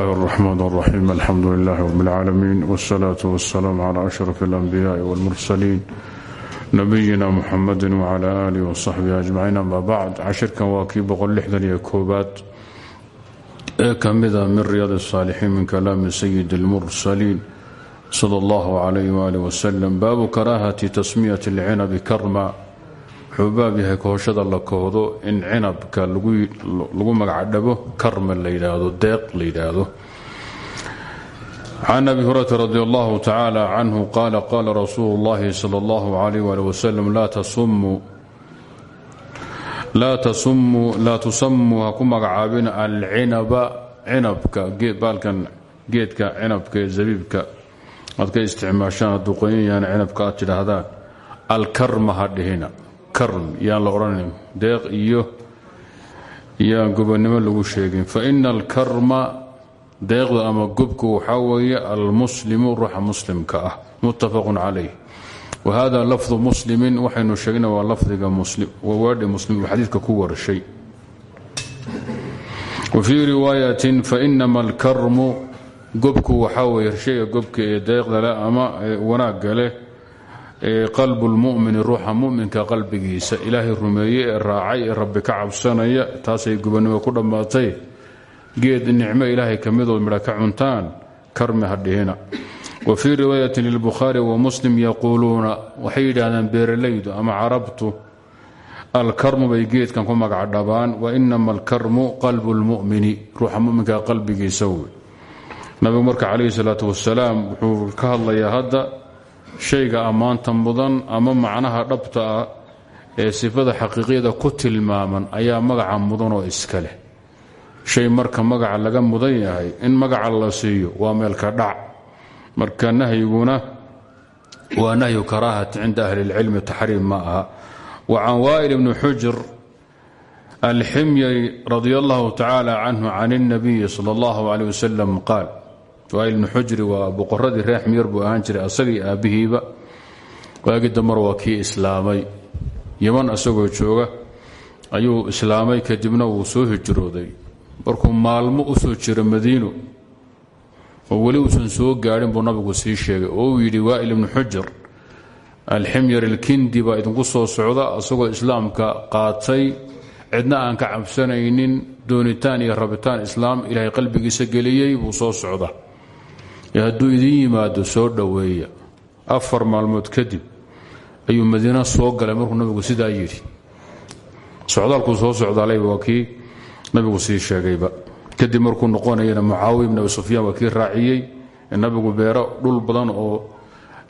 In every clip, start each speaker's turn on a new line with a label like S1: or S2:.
S1: الرحمن الرحيم الحمد لله رب العالمين والصلاة والسلام على أشرف الأنبياء والمرسلين نبينا محمد وعلى آله وصحبه أجمعين أما بعد cashirkan waa kii boqol lixdan iyo koobaad ee ka mida min riyaad الصاalixiin min kalaami sayid الmursaliin slى اllah عalayh wali wslm baabu karaahati tasmiyat اlcinabi karma wuxuu baab yahay kooshada la koodo in cinabka lagu magacdhabo karma la yidhaahdo deeq la yidhaahdo. Can abi hurata radi allahu tacaala canhu qaala qaala rasuulu اllahi sal اllahu alayh ali wasalam laa tusamu ha ku magacaabina alcinaba cinabka baalkan geedka cinabka ee zabiibka. Aad ka isticmaashaan duqoyinyaana cinabka aad tidhaahdaan alkarma ha dhihina karm yaan la odhanin deeq iyo yaan gobonnimo lagu sheegin fa ina alkarma deeqda ama gobku waxaa weeye almuslimu ruuxa muslimka ah. Muttafaqun calayh. Wa hada lafdu muslimin waxaynu sheegna waa lafdiga waadhi muslim xadiidka ku warshay. Wa fii riwaayatin fainama alkarmu gobku waxaa weeye shayga gobka ee deeqda ama wanaagga leh qalbu lmumini ruuxa muminka qalbigiisa. Ilaahay rumeeye ee raacay ee rabbi ka taasay gubannimo ku dhammaatay. Geed nicmo ilaahay ka cuntaan karmi ha dhihina. Wa fii riwaayatin lilbukhaari wa muslim yaquuluuna waxay yidhaahdaan beeralaydu ama carabtu alkarmu bay geedkan ku magacdhabaan wa inama alkarmu qalbu lmumini ruuxa muminka qalbigiisa wey. Nabigu marka calayhi salaatu wasalaam wuxuu ka hadlayaa hadda shayga ammaanta mudan ama macnaha dhabta ah ee sifada xaqiiqiyada ku tilmaaman ayaa magaca mudan oo iska leh shay marka magaca laga mudan yahay in magaca la siiyo waa meelka dhac marka nahyiguna waa nahyu karaahati cinda ahli اlcilmi taxriim ma aha wa can waa'il bni xujr alximyari radi allahu tacaala canhu can اnabiyi sal اllahu alيh wasalam qaal waa'il bni xujri waa boqoradii reer ximyar buu ahaan jiray asagii aabbihiiba waagii damar waa kii islaamay. Yaman asagoo jooga ayuu islaamay kadibna wuu soo hijrooday. Markuu maalmo u soo jiro madiino oo weli uusan soo gaadhin buu nabigu sii sheegay oo uu yidhi waa'il ibnu xujr alximyar alkindi baa idinku soo socda asagoo islaamka qaatay. Cidna aan ka cabsanaynin doonitaan iyo rabitaan islaam ilaahay qalbigiisa geliyey buu soo socda hadduu idin yimaado soo dhoweeya. Afar maalmood kadib ayuu madiina soo galay markuu nabigu sidaa yidhi. Socdaalkuu soo socdaalay waa kii nabigu sii sheegayba. Kadib markuu noqonayana mucaawiya bn abi sufyaan waa nabigu beero dhul badan oo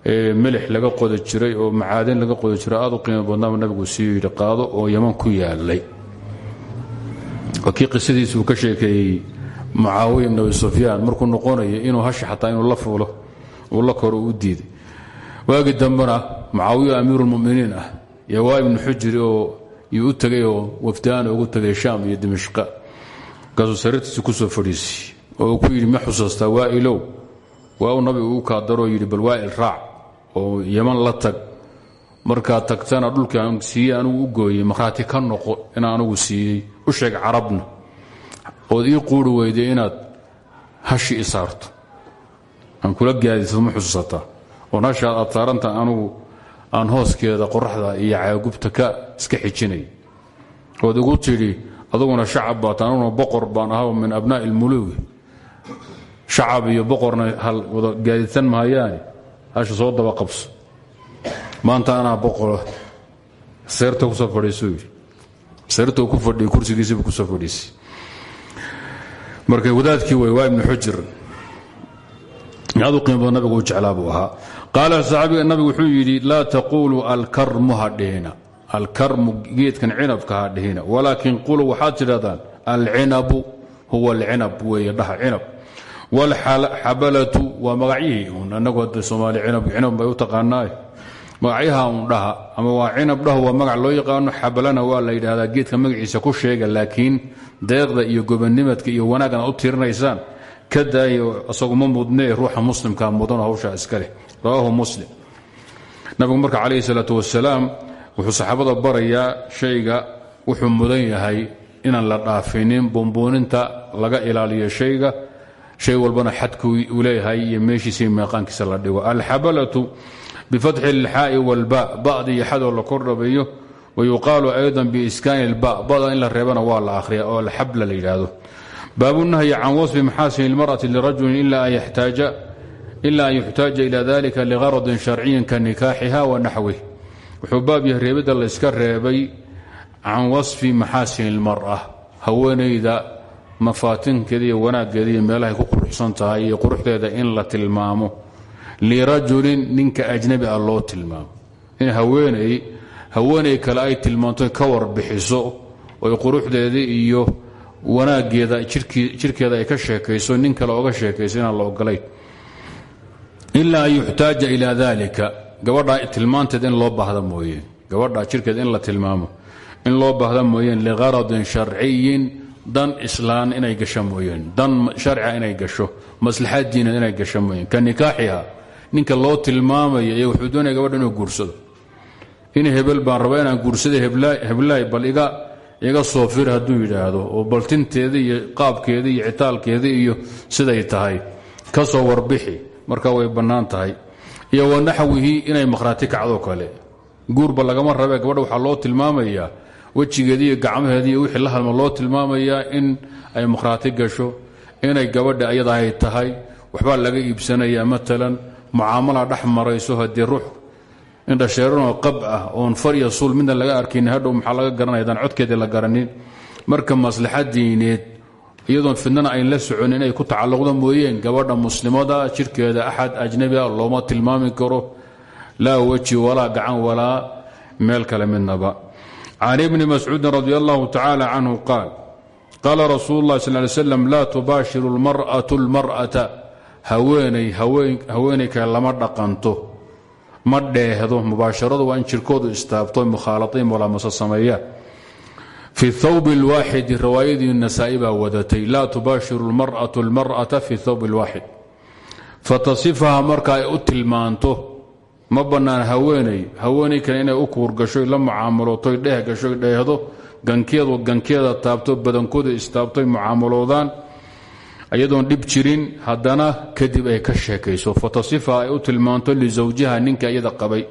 S1: melix laga qoda jiray oo macaadin laga qoda jiray aad u qiimo badnaaba nabigu sii yidhi qaado oo yaman ku yaalay waa kii ka sheekeeyey mucaawiya bn abi sufyaan markuu noqonaya inuu hashi xataa inuu la fuulo uu la koro u diiday. Waagii dambena mucaawiya amiiruulmuminiin ah iyo waa ibnu xujri oo yuu u oo wafdaana ugu tegay shaam iyo dimashqa markaasuu sariirtiisi ku soo fadhiisiy oo uu ku yidhi ma xusuustaa waa'ilow waa uu nabigu u kaadaroo yidhi bal waa'il raac oo yaman la tag. Markaad tagtana dhulkii aan siiyey anugu u gooyey. Markhaati ka noqo inaan anugu siiyey. U sheeg carabna ood ii quuri weyday inaad hashi i saarto. Aan kula gaadiso ma xusuusataa oon hashaad aad aan hooskeeda qoraxda iyo caagubta ka iska xijinay. Ood igu tidhi aduguna shacab baat anuguna boqor baan ahaa min abnaa'i ilmuluugi shacab iyo boqorna hal wada gaadisan mahayaani. Hasha soo daba qabso. Maanta anaa boqora seerta ku soo fadhiisuu yidhi. Seertuu ku fadhiya kursigiisiibu ku soo fadhiisay marka wadaadkii wey waa ibnu xujr. Aad u qiimo badan nabigu u jeclaa buu ahaa. Qaala saxaabiga nabigu wuxuu yidhi laa taquuluu alkarmu ha dhihina alkarmu geedkan cinabka ha dhihina walaakin quluu waxaad tidhahdaan alcinabu huwa alcinab weeye dhaha cinab. Waalxabalatu waa magacyihii un annagu hadda soomaali cinab cinab bay u taqaanaa magacyaha un dhaha ama waa cinab dhahu waa magac loo yaqaano xabalana waa la yidhaahdaa geedka magaciisa ku sheega laakiin deeqda iyo gobanimadka iyo wanaaggan aad u tirinaysaan ka daayo isaguma mudnee ruuxa muslimka mudan hawshaa iska leh. Rawaahu muslim. Nabigu marka calayhi salaatu wasalaam wuxuu saxaabada barayaa shayga wuxuu mudan yahay inaan la dhaafinin bumbuuninta laga ilaaliyo shayga shay walbana xadkuu uu leeyahay iyo meeshiisa meeqaankiisa la dhigo. Alxabalatu bifatxi ilxaa'i walba ba'da iyo xadoo la kor dhabeeyo wa yuqaalu aydan biiskaani ilba bada in la reebana waa la akhriya oo alxabla la yidhaahdo. Baabunahyi can wasfi maxaasin ilmar'ati lirajulin ila an yuxtaaja ila dalika liqaradin sharciyin ka nikaaxiha wa naxwih wuxuu baab yahay reebidda la yska reebay can wasfi maxaasin ilmar'a haweenayda mafaatinkeeda iyo wanaaggeeda iyo meelahay ku quruxsan tahay iyo quruxdeeda in la tilmaamo. Lirajulin ninka ajnabi ah loo tilmaamo. In haweeney haweeney kale ay tilmaanto ka warbixiso oy quruxdeeda iyo wanaaggeeda jirkeeda ay ka sheekayso nin kale oga sheekayso inaan la ogolayn. Ilaa an yuxtaaja ilaa dalika gabadha tilmaanteed in loo baahda mooye. Gabadha jirkeed in la tilmaamo. In loo baahda mooyeen liqaradin sharciyin dan islaan inay gasho mooyeen. Dan sharcia inay gasho. Maslaxad diinad inay gasho mooyeen. Ka ninka loo tilmaamaya iyo wuxuu doonaya gabadha inuu guursado. In hebel baan raba inaan guursada heblaay bal iga soo fir hadduu yidhaahdo oo baltinteeda iyo qaabkeeda iyo citaalkeeda iyo siday tahay. Ka soo warbixi. Marka way bannaan tahay. Iyo wanaxwihi inay makhraati kacdo kale. Guurba lagama rabe gabadha waxaa loo tilmaamayaa wejigeeda iyo gacmaheeda iyo wixii la hadma loo tilmaamayaa in ay makhraati gasho inay gabadha ayadahay tahay waxbaa laga iibsanayaa maalan mucaamala dhex marayso ruux indhasheeranoo qab ah oon far iyo suul laga arkayn hadhow maxaa laga garanaya codkeedii la garanin. Marka maslaxa diineed iyadoon fidnana ayn la socon inay ku tacalluqda mooyeen gabadha muslimada jirkeeda axad ajnabi ah looma tilmaami karo. Laa weji walaa gacan walaa meel kale midnaba can ibni mascuudin radi allahu tacaala canhu qaal qaala rasuulu lah sal ly slam laa tubaashiru lmar'atu lmar'ata haweenay haweenay kale lama dhaqanto ma dheehdo mubaasharadu waa in jirkoodu istaabto mukhaalaiin walaamase sameeya fi thawb اlwaaxidi rawaayadii nasaa-i baa wadatay laa tubaashiru lmar'atu lmar'ata fi thawb اlwaaxid fatasifaha marka ay u tilmaanto ma bannaan haweeney haweeney kale inay u kuurgashoy la mucaamalootoy dheh gashoy dheehdo gankeedu gankeeda taabto badankooda istaabtoy mucaamaloodaan ayadoon dhib jirin haddana kadib ay ka sheekayso. Fatasifa ay u tilmaanto lisawjiha ninka iyada qabay.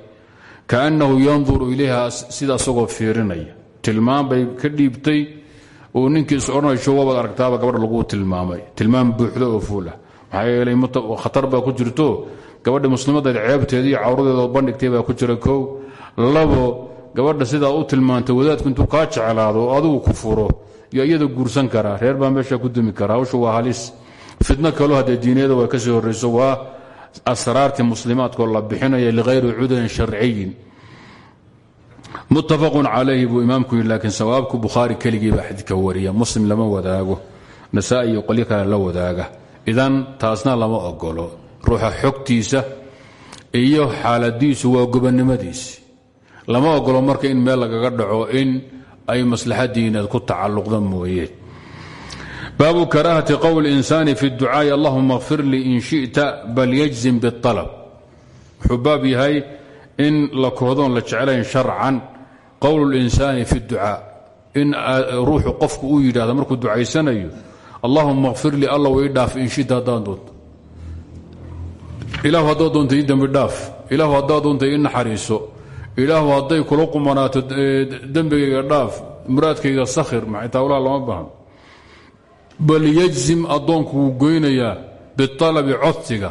S1: Kaannahu yanduru ilayha sida asagoo fiirinaya. Tilmaam bay ka dhiibtay uu ninkii is odhanayso wabaad aragtaaba gabadha lagu tilmaamay. Tilmaam buuxda oo fuulah maxaa yeelay khatar baa ku jirto gabadha muslimadda ceebteeda iyo cawradeeda bandhigtay baa ku jira kow. Labo gabadha sidaa u tilmaantay wadaadku intuu kaa jeclaado adigu ku furo yo iyada guursan karaa reer baa meesha ku dumi karaa hawshu waa halis. Fidno kaloo haddee diiniyada way ka sii horrayso waa asraartii muslimaadkoo la bixinaya likhayri cudurin sharciyin. Muttafaqun calayhi buu imaamku yidhi laakiin sawaabku bukhaari keligii baa xadiidka wariya muslim lama wadaago nasaa iyo qolyo kale la wadaaga. Idan taasna lama ogolo ruuxa xogtiisa iyo xaaladiisu waa gobonnimadiisi lama ogolo marka in meel lagaga dhaco in ay maslaxa ku tacalluqda mooye. Baabu karaahati qowl insaani fi ducaa'i allahuma kfir lii in shita bal yajzim bialab wuxuu baab yahay in la kohdoon la jeclayn sharcan qowl linsaani fi ducaa. In ruuxu qofku uu yidhahdo markuu ducaysanayo allahuma kfir lii allow ii dhaaf in shita ilaahu haddaad doonta ii dembi dhaaf ilaahu haddaad doonta ii naxariiso ilaahu hadday kula qumanaato dembigayga dhaaf muraadkayga sakhir maxaytaawlaha lama baahan. Bal yajzim addoonku wuu goynayaa bialabi codsiga.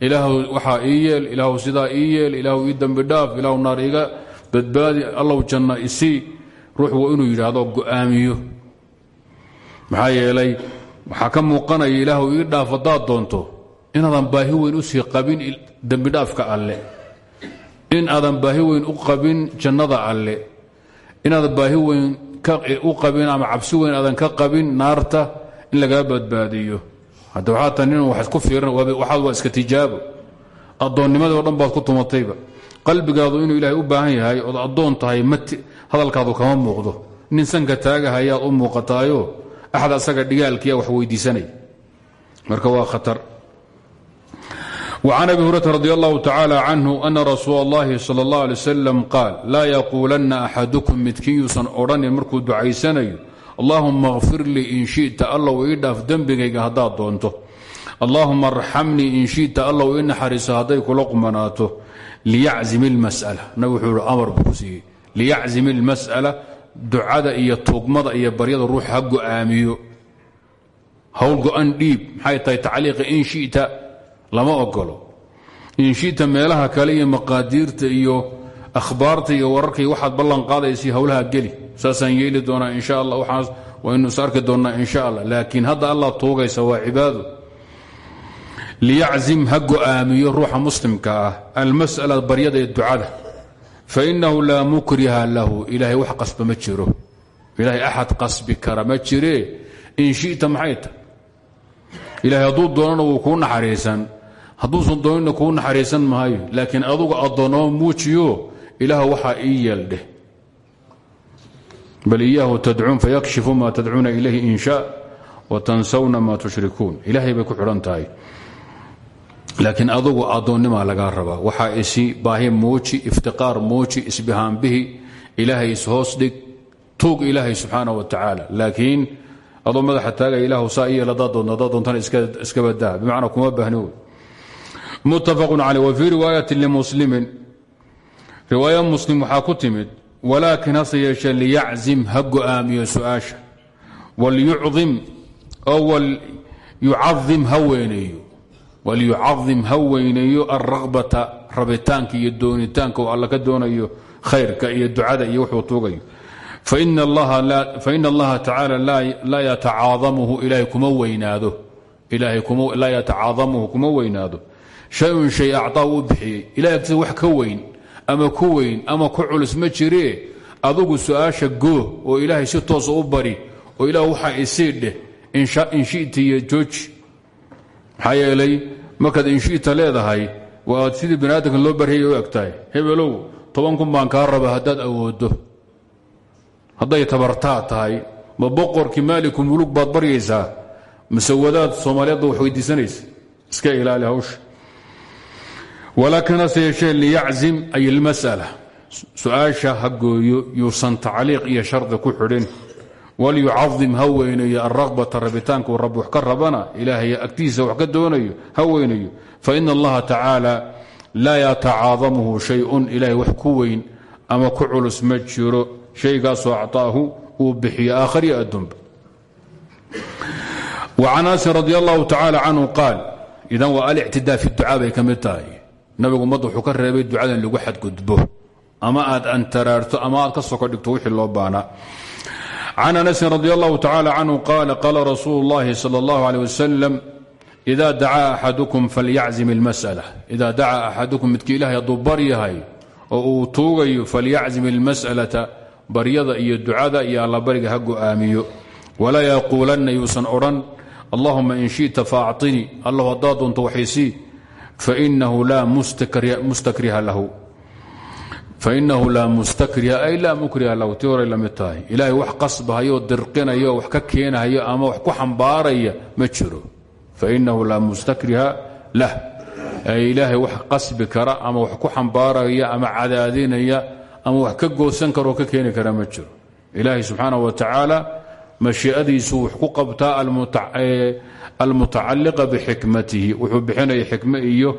S1: Ilaahu waxaa ii yeel ilaahu sidaa ii yeel ilaahu ii dhaaf ilaahu naar iga badbaadi janna isii ruux inuu yidhaahdo go'aamiyo. Maxaa yeelay waxaa ka muuqanaya ilaahu ii dhaaf haddaad doonto inaadan baahi weyn u sii qabin dembidhaafka alle. In aadan baahi weyn u qabin jannada alle. Inaadan baahi weyn u qabin ama cabsi weyn aadan ka qabin naarta in lagaa badbaadiyo. Hadda waxaa tan nin ku fiiran waxaad waa iska tijaabo. Addoonnimada o dhan baad ku tumatayba. Qalbigaadu inuu ilaahay u baahan yahay ood addoon tahay hadalkaadu kama muuqdo. Nin sanka taagahayaad u muuqataayo. Axad asaga dhigaalkiia wax weydiisanay. Marka waa khatar وعن أبي هريرة رضي الله تعالى عنه أن رسول الله صلى الله عليه وسلم قال لا يقولن أحدكم midkiinyuusan odhanin markuu ducaysanayo اللهuma اغfir lii in شhiئta allow ii dhaaf dembigayga haddaad doonto allaahuma arxamnii in shita allow i naxariiso hadday kula qumanaato liyaczim ilmas'ala nabig wuxuu ihi amar buu ku siiyey liyaczim ilmas'ala ducada iyo tuugmada iyo baryada ruux ha go'aamiyo hawl go'an dhiib maxay tahay tacliiqa in shita lama ogolo in shita meelaha kale iyo maqaadiirta iyo akhbaarta iyo wararka iyo waxaad ballan qaadaysa howlaha geli. Saasaan yeeli doonaa insha allah waxaas waynu is arki doonnaa insha allah. Laakiin hadda allah tuugaysa waa cibaado liyaczim ha go'aamiyo ruuxa muslimka ah almas'ala baryada ee ducada. Fainahu laa mukriha lahu. Ilaahay wax qasba ma jiro. Ilaahay axad qasbi in shita maxay ta? Ilaahay hadduu doonana wuu kuu hadduusan doonina kuu naxariisan maayo laakiin adugu addoonnamo muujiyo ilaah waxaa ii yeeldheh bal iyaahu tadcuun fayakshifu ma tadcuuna ilayhi in sha watansawna ma tushrikuun. Ilaahay bay ku xidhan tahay. Laakiin adugu addoonnimaa lagaa rabaa. Waxaa isi baahi muuji iftiqaar muuji isbihaanbihi ilaahay ishoos dhig. Tuug ilaahay subxaana wa tacaala. Laakiin adoo madaxa taagaya ilahu saa iyeel haddaad doonto haddaad doontana iska badaa bimacnaa kuma baahni muttafaqun caleyh wa fii riwaayati limuslimin. Riwaaya muslim waxaa ku timid walaakin hase yeeshee liyaczim ha go'aamiyo su'aasha. Walyucdim oo walyucadim ha weyneeyo. Walyucadim ha weyneeyo alragbata rabitaanka iyo doonitaanka oo alla ka doonayo khayrka iyo ducada iyo wuxuu tuugayo. Faina allaha tacaala laa yatacaadamuhu ilaahay kuma weynaado shay-un shay actaa uu bixiyey ilahay agtiisa wax ka weyn ama ku weyn ama ku culus ma jiree adugu su'aasha goo oo ilaahay si toosa u bari oo ilaah waxaa isii dheh inshita iyo jooji maxaa yeelay markaad inshita leedahay waa sidii bani loo barhayay u egtahay. Hebelow toban kun baan kaa raba haddaad awoodo. Hadday tabartaa tahay ma boqorkii maaliku mulug baad baryaysaa. Mase wadaad wax weydiisanaysa. Iska ilaali hawsha walaakin hase yeeshee liyaczim ay ilmas'ala su'aasha ha gooyo yuusan tacliiq iyo shardi ku xidhin. Walyucadim ha weynayo alragbata rabitaanka uu rabbi wax ka rabana ilaahay agtiisa wax ka doonayo ha weynayo. Faina allaha tacaala laa yatacaadamuhu shayun ilahay wax ku weyn ama ku culus ma jiro shaygaasoo acطaahu uu bixiyo aakhariyo adduunba. وcan asin radi nabigu ummadda wuxuu ka reebay ducada in lagu xadgudbo ama aad antaraarto ama aad ka soko dhigto wixii loo baanaa can anasin radi allahu tacaala canhu qaala qaala rasuulu اllahi salى اllahu alيه wasalam ida dacaa axadukum falyaczim اlmasأla ida dacaa axadukum midkii ilahay hadduu baryahay oo uu tuugayo falyaczim اlmas'alata baryada iyo ducada iyo allabariga ha go'aamiyo walaa yaquulanna yuusan odhan allahuma in shita faacطinii allah haddaad doonto waxaysii fainahu laa mustakriha ay laa mukriha lahu tii horay la mid tahay ilaahay wax qasbahayo dirqinayo wax ka keenahayo ama wax ku xambaaraya ma jiro fainahu laa mustakriha lah ay ilaahay wax qasbi kara ama wax ku xambaaraya ama cadaadinaya ama wax ka goosan karaoo ka keeni kara ma jiro ilaahay subxaanah wa tacaala mashiiadiisu wax ku qabtaa almutacaliqa bixikmatihi. Wuxuu bixinaya xikme iyo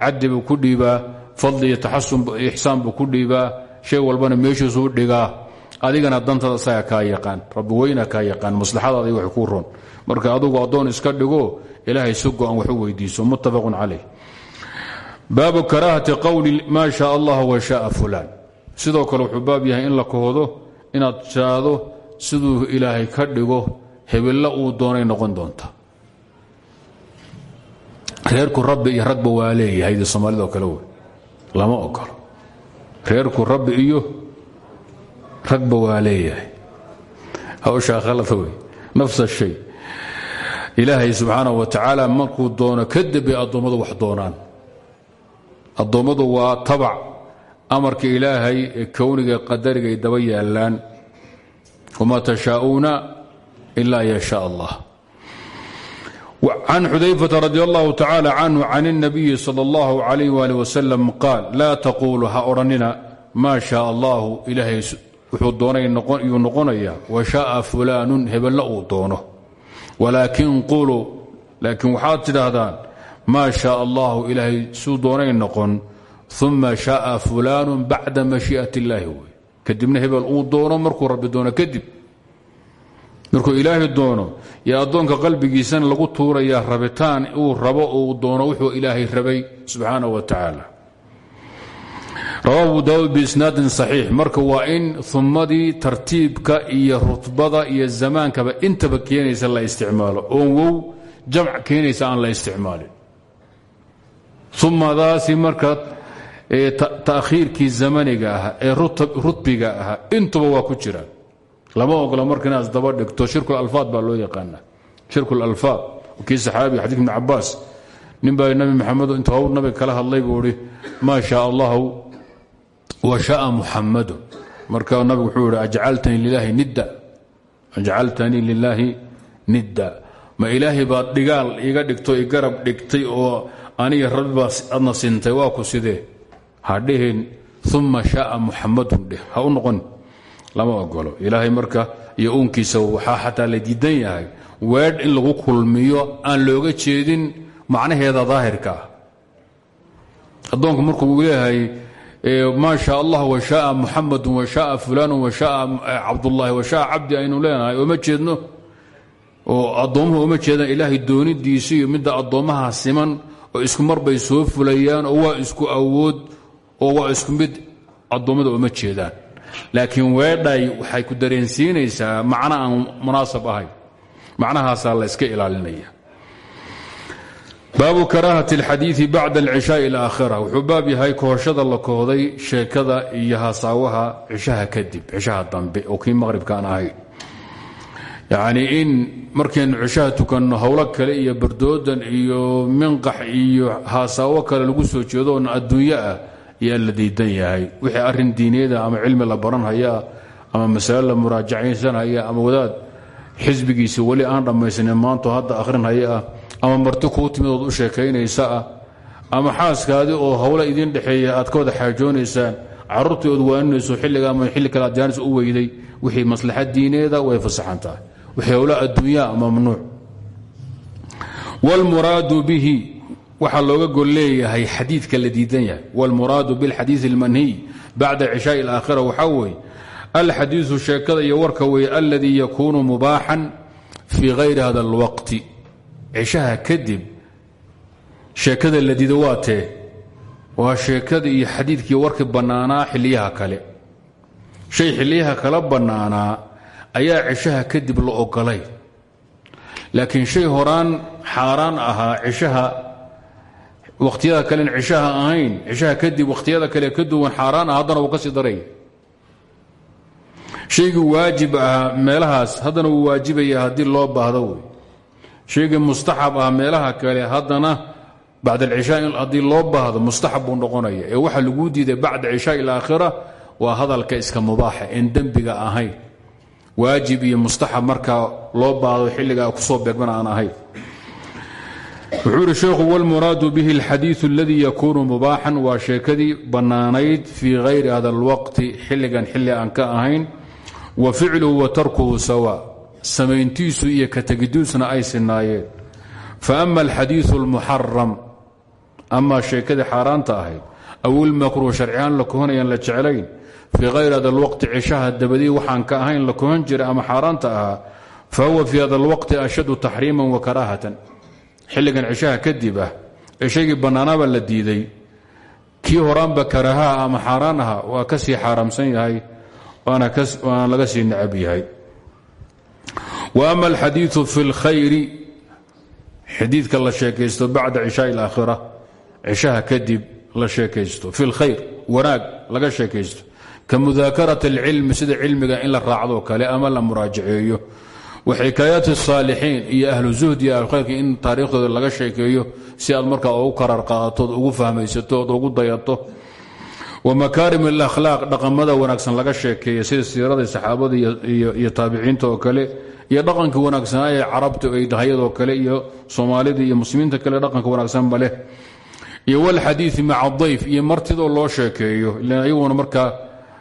S1: caddi buu ku dhiibaa fadli iyo taxasun ixsaan buu ku dhiibaa shay walbana meeshiisuu dhigaa. Adigana dantada isaga kaa yaqaan rabbi weyna kaa yaqaan maslaxadaadi wax ku ron marka adugu addoon iska dhigo ilaahay si go-an wax u weydiiso. Muttafaqun calayh. Baabu karaahati qowli maa shaa allah wa shaaa fulaan. Sidoo kale wuxuu reerku rabbi iyo ragba waa leeyahay de soomaalidao kale wey. Lama ogolo reerku rabbi iyo ragba waa leeyahay. Hawshaa khalada wey. Nafsa shay. Ilaahay subxaanaه wa tacaala markuu doono kadib bay addoommadu wax doonaan. Addoommadu waa tabac. Amarka ilaahay ee kowniga qadariga ay daba yaalaan wma tashaa'uuna ila yashaa allah can xudayfata radi allahu tacaala canhu can اnabiyi sal اllahu alayh ali wasalam qaal laa taqulu ha odhanina maa shaa allahu ilaahay wuxuu doonayuu noqonayaa washaaa fulaanun hebella uu doono walaakin quluu laakiin waxaad tidhaahdaan maa shaa allahu ilaahay suu doonay noqon uma shaaa fulaanun bacda mashii'at illaahi wey kadibna hebel uu doono markuu rabbi doono kadib markuu ilaahay doono yo addoonka qalbigiisana lagu tuurayaa rabitaan uu rabo uu doono wuxuu ilaahay rabay subxaanaه wa tacaala. Rawa abu daawud biisnaadin marka waa in umadii tartiibka iyo rutbada iyo zamaankaba intaba keenaysa la isticmaalo. Oon wow jamc keenaysa aan la isticmaalin. Umadaasi marka ta'khiirkii zamaniga ahaa ee rutbiga ahaa intuba waa ku jiraan lama ogola marka inaad dhigto shirkulalfaad baa loo yaqaana shirkulalfaad kii saxaabiga xadiik ibn cabaas nin nabi maxamed intuu hawl nabiga kala hadlay buu ihi maa shaa wa sha'a muxamadun marka nabigu wuxuu ihi ajcaltanii lilaahi nidda. Ajcaltanii lilaahi nidda. Ma ilaahay baad dhigaal iga dhigto i garab dhigtay oo aniga rabbi baa sintay waa ku sidee? Ha dhihin. Uma sha'a muxamadun ha u noqon lama ogolo ilaahay marka iyo uunkiisa waxaa xataa la diidan yahay weedh in lagu kulmiyo aan looga jeedin macnaheeda daahirka ah. Addoonku markuu leeyahay maa sha allah wa shaaa muxamadu wa shaaa fulaanu wa shaaa cabdullaahi wa shaaa cabdi aynu leenahay ooma jeedno? Oo addoommuhu uma jeedaan ilaahay doonidiisa iyo midda addoommaha siman oo isku mar soo fulayaan oo waa isku awood oo waa isku mid addoommada uma jeedaan laakiin weedhay waxay ku dareensiinaysaa macna aan munaasab ahayn. Macnahaasaa la iska ilaalinaya. Baabu karaahati اlxadiidi bacda alcishaai اlaakhira wuxuu baab yahay kohoshada la kohday sheekada iyo hasaawaha cishaha kadib cishaha dambe oo kii maqhribka aan ahayn. Yacnii in markaynu cishaha tukanno howlo kale iyo bardoodan iyo minqax iyo hasaawo kale lagu soo jeedo oon ah yaa la diidan yahay. Wixii arrin diineeda ama cilmi la baranhayaa ama masale la muraajacaysanhaya ama wadaad xisbigiisa weli aan dhammaysanin maanto hadda akhrinhaya ah ama marti kuu timidood u sheekaynaysa ah ama xaaskaadii oo howla idiin dhexeeya aad ka wada xaajoonaysaan carruurtii ood waaninayso xilliga ama xilli kale aad jaanis u weyday wixii maslaxa diineeda way fasaxan tahay. Wixii howla adduunyaa mamnuuc. Wاlmuraadu bihi waxaa looga gol leeyahay xadiidka la diidan yahay wاlmuraadu biاlxadiiث اlmanhiy bacda cishaai اlaakhira waxaa weeye alxadiiثu sheekada iyo warka weeye aladii yakuunu mubaaxan fii hayri hada اlwaqti cishaha kadib sheekada la diido waa tee waa sheekada iyo xadiidkii warkii bannaanaa xiliyaha kale shay xiliyaha kala bannaanaa ayaa cishaha kadib la ogolay laakiin shay horaan xaaraan ahaa cishaha wakhtiyada kalen cishaha ahayn cishaha kadib wakhtiyada kale ka duwan xaaraan ah haddana wuu ka sii waajib ahaa meelahaas haddana wuu waajibaya haddii loo baahdo wey. Shaygii ah meelaha kale haddana bacd alcishaa haddii loo baahdo mustaxab noqonaya. Ee waxa laguu diiday bacda cishaai alaakhira waa hadalka iska mubaaxa en dembiga ahayn. Waajib iyo mustaxab markaa loo baahdo xilligaa ku soo beegman aan ahayn wuxuu ihi sheekhu wlmuraadu bihi alxadiiu aladii yakuunu mubaaxan. Waa sheekadii bannaanayd fii hayri hada alwaqti xilligan xilli aan ka ahayn. Wa ficluhu wa tarkuhu sawa. Samayntiisu iyo kategidiisuna ay sinaayeen. Fa ama alxadiiu almuxaram amaa sheekadii xaaraanta ahayd. Aw ilmakruuh sharcihaan la kohanayaan la jeclayn. Fii hayri hada alwaqti cishaha dabadii waxaan ka ahayn la kohan jiray ama xilligan cishaha kadib ah ee shaygii bannaanaaba la diiday kii horaanba karahaha ama xaaraan aha waa ka sii xaaraamsan yahay waana laga sii nacab yahay. Wa ama alxadiiu fi lkhayri xadiidka la sheekaysto bacda cishaai alaakhira cishaha kadib la sheekaysto fi lkhayr wanaag laga sheekaysto ka mudaakarati alcilmi sida cilmiga in la raacdoo kale ama la muraajaceeyo waxikaayati saalixiin iyo ahlu zuhd iyo ahlukhayrka in taariikhdooda laga sheekeeyo si aad markaa ugu karar qaadatood ugu fahmaysato ood ugu dayato. Wa makaarim alakhlaaq dhaqamada wanaagsan laga sheekeeya sida siiradii saxaabada iyo taabiciinta oo kale iyo dhaqanka wanaagsanaa ee carabta ay dahayadoo kale iyo soomaalida iyo muslimiinta kale dhaqanka wanaagsanba leh. Iyo walxadiii maca dayf iyo martidoo loo sheekeeyo ilan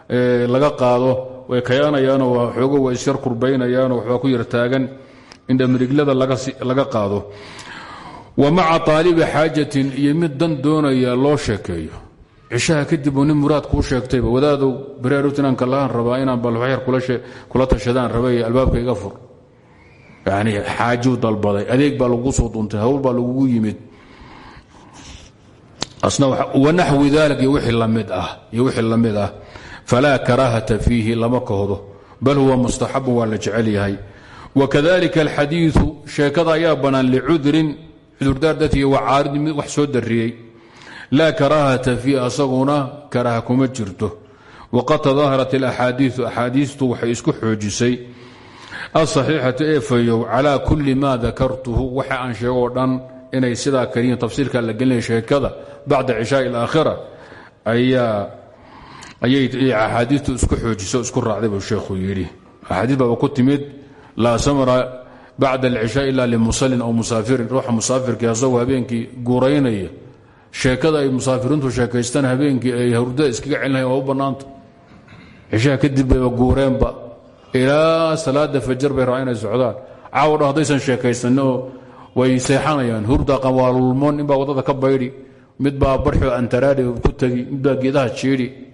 S1: eh, laga qaado way kayaanayaanoo xoogo way isyar kurbaynayaanoo waxbaa ku yar taagan indhamiriglada laga qaado. Wa maca aalibi xaajatin iyo mid dan doonaya loo sheekeeyo. Cishaha kadib uu nin muraad kuu sheegtayba wadaadow bareerut inaan kalahaan rabaa inaan balwaxyar kula tashadaan rabay albaabka iga fur. Yani xaajuu dalbaday adeeg baa lagu soo duuntay hawl baa lagugu yimid. Wanaxwi dalik iyo wixii la mid ah falaa karaahata fiihi lama kahdo bal huwa mustaxabun waa la jecel yahay wakadalika alxadiiu sheekada ayaa bannaan licudrin cudurdaar dadkii wacaaridin mid wax soo dariyey laa karaahata fiihi asaguna karaaha kuma jirto waqad tadaharat alaxaadiiu axaadiistu waxay isku xoojisay asaxiixatu ee fayow calaa kulli maa dakartuhu waxa aan sheegoo dhan inay sidaa kaliyin tafsiirka la gelinaya sheekada bacda cishaai alaakhira ayaa ayay axaadiistu isku xoojiso isku raacday buu sheekhu yidhi. Axaadiis baaba ku timid laa samra bacda alcishaa ila limusallin aw musaafirin. Ruuxa musaafirkii asagoo habeenkii guuraynaya sheekada ay musaafiriintu sheekaystaan habeenkii ay hurdada iskaga celinayan waa u bannaanta. Cishaha kadib bayba guureenba ilaa salaada fajar bay rabaa inay socdaan. Haddaysan sheekaysanoo way seexanayaan. Hurda qawaalulmoon ninbaa waddada ka baydhi midbaa barxo antaraari ku tegi midbaa geedaha jiidhi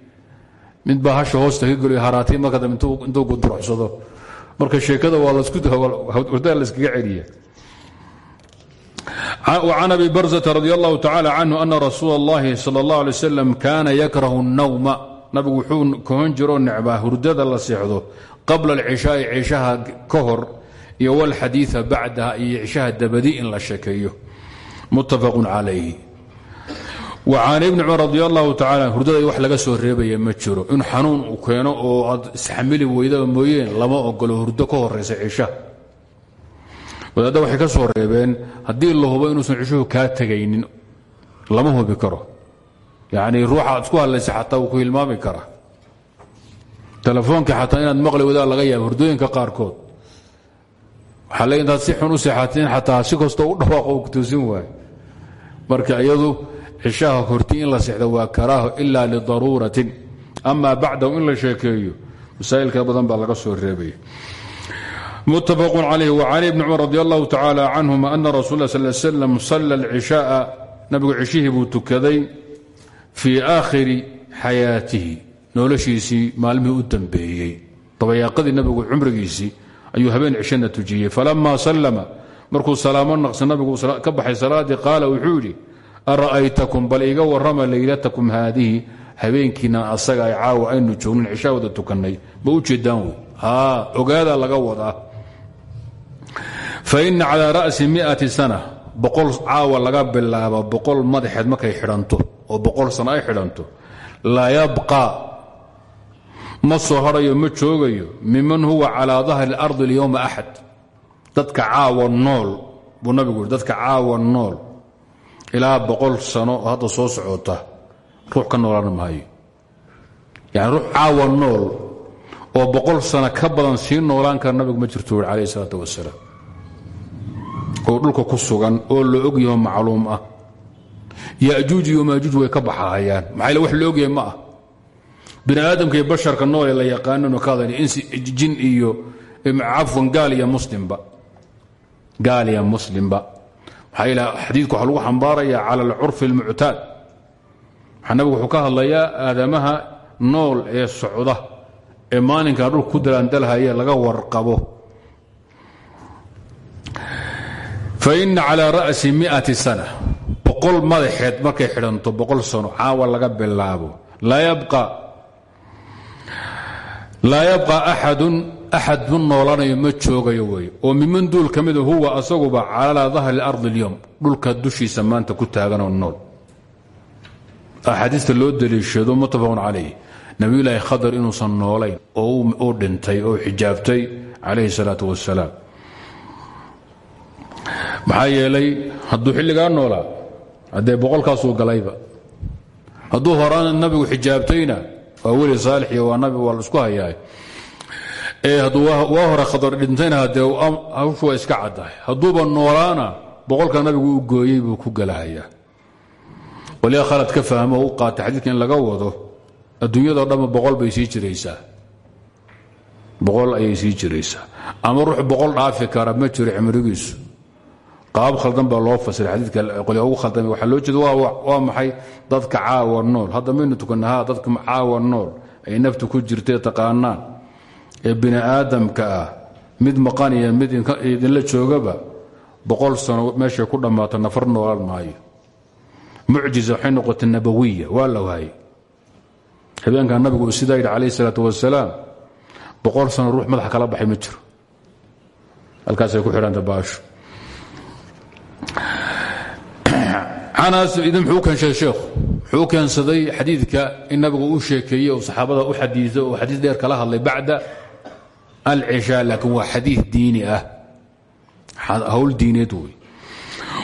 S1: midbaa hasha hoosta ka geliyo haraati marka dambe intuu gudburuxsado marka sheekada waa hurdaa layskaga celiya وcan abi barzة radi اllahu tacalى canhu ana rasuul اllahi salى اllah alay wslam kaana yakrahu الnawma nabigu wuxuu kohon jiroo necbaa hurdada la seexdo qabla اlcishaai cishaha ka hor iyo wاlxadiiثa bacdaha iyo cishaha dabadi in la sheekeeyo muttafaq calayhi وcan ibni cumar radi allahu tacala hurdada wax laga soo reebaya ma jiro. In xanuun uu keeno oo aad isxamili weydaba mooyeen lama ogolo hurdo ka horaysa cishaha wadaadda waxay ka soo reebeen haddii la hubo inuusan cishuhu kaa tegaynin lama hubi karo. Yacni ruuxa ad isku hadlaysa xataa wuu ku hilmaami karaa telefoonka xataa inaad maqli wadaa laga yaaba hurdooyinka qaarkood. Waxaa le intaad si xun u seexateen xataa si kastoo u dhawaaqo uu kutoosin waayo. Marka iyadu cishaha horti in la seexdo waa karaaho ila lidaruuratin. Amaa bacdahu in la sheekeeyo masaa'ilka badan baa laga soo reebaya mutafaq calayh wcan ibni cumar radi allahu tacaala canhuma ana rasul la sal slam salla alcishaaa nabigu cishihii buu tukaday fii aakhiri xayaatihi noloshiisii maalmihii u dambeeyey. Dabayaaqadii nabigu cumrigiisii ayuu habeen cishana tujiyey. Falama sallama markuu salaamo naqsa nabigu ka baxay salaadii qaala wuxuu yidhi ara'aytakum bal iga warrama leylatakum haadihi habeenkiinan asaga ay caawa aynu joognin cishaa wada tukannay. Ma u jeedaan wey ogaadaa laga wadaa. Faina calaa ra'si miati sana boqol caawa laga bilaabo boqol madaxeed markay xidhanto oo boqol sano ay xidhanto laa yabqa. Ma soo hadhayo ma joogayo miman huwa calaa dahri اlardi اlyowma axad dadka caawa nool buu nabigu dadka caawa nool ilaa boqol sano hadda soo socota ruux ka noolaan maayo. Yani ruux caawa nool oo boqol sano ka badan sii noolaan kara nabigu ma jirto ui calayh isalaat wasalaam oo dhulka ku sugan oo la ogyaho macluum ah. Yajuuj iyo maajuuj way ka baxahayaan maxaa wax la ogyahay ma ah. Bini aadamka iyo basharka noolee la yaqaanano ka hadlan insi jin iyo cafwan gaal iyo muslimba. Gaal iyo muslimba xadiidku waxaa lagu xambaaraya cala alcurfi almuctaad maxaa nabigu wuxuu ka hadlayaa aadamaha nool ee socda ee maalinkaa dhulka ku dalaandalhaye laga warqabo. Faina calaa ra'si miati sana boqol madaxeed markay xidhanto boqol sano caawa laga bilaabo. Laa yabqa axadun axad mu noolanayo ma joogayo wey oo miman duul ka mida huwa asaguba calaa dahri اlardi اlyowm dhulka dushiisa maanta ku taaganoo nool axaadiista loo daliishado muttafaqun calayh nabiyulaahi khadar inuusan noolayn oo dhintay oo xijaabtay calayhi salaatu wasalaam maxaa yeelay hadduu xilligaa noolaa haddee boqolkaasuu galayba hadduu horaan nabigu xijaabtayna waa weli saalix iyo waa nabi waa la isku hadduu waa hore khadar dhintayna haddee hawshu iska caddahay. Hadduuba noolaana boqolka nabigu u gooyey buu ku galahayaa. Waliyaa khalad ka fahmo u qaata xadiidka laga wado adduunyadao dhamma boqol bay sii jiraysaa. Boqol ayay sii jiraysaa. Ama ruux boqol dhaafi kara ma jiro cimrigiisu. Qaab khaldan baa loo fasiray xadiidka ugu khaldamay waxaa loo jeeda waa maxay dadka caawa nool? Hadda maynu tukanahaa dadka caawa nool ay naftu ku jirtee taqaanaan ee bini aadamka ah mid maqan iyo mid idinla joogaba boqol sano meeshay ku dhammaato nafar noolaan maayo. Mucjiza waxay noqotay nabawiya waa la waayey nabigu uu sidaa yidhi calayh isalaatu wasalaam boqol sano ruux madaxa kala baxay ma jiro. Halkaasay ku xidhanta baashu. Muxuu keensaday xadiidka in nabigu u sheekeeyey saxaabada u xadiido oo xadiis dheer kala hadlay bacda alcishaa laakiin waa xadiid diini ah hawl diineed wey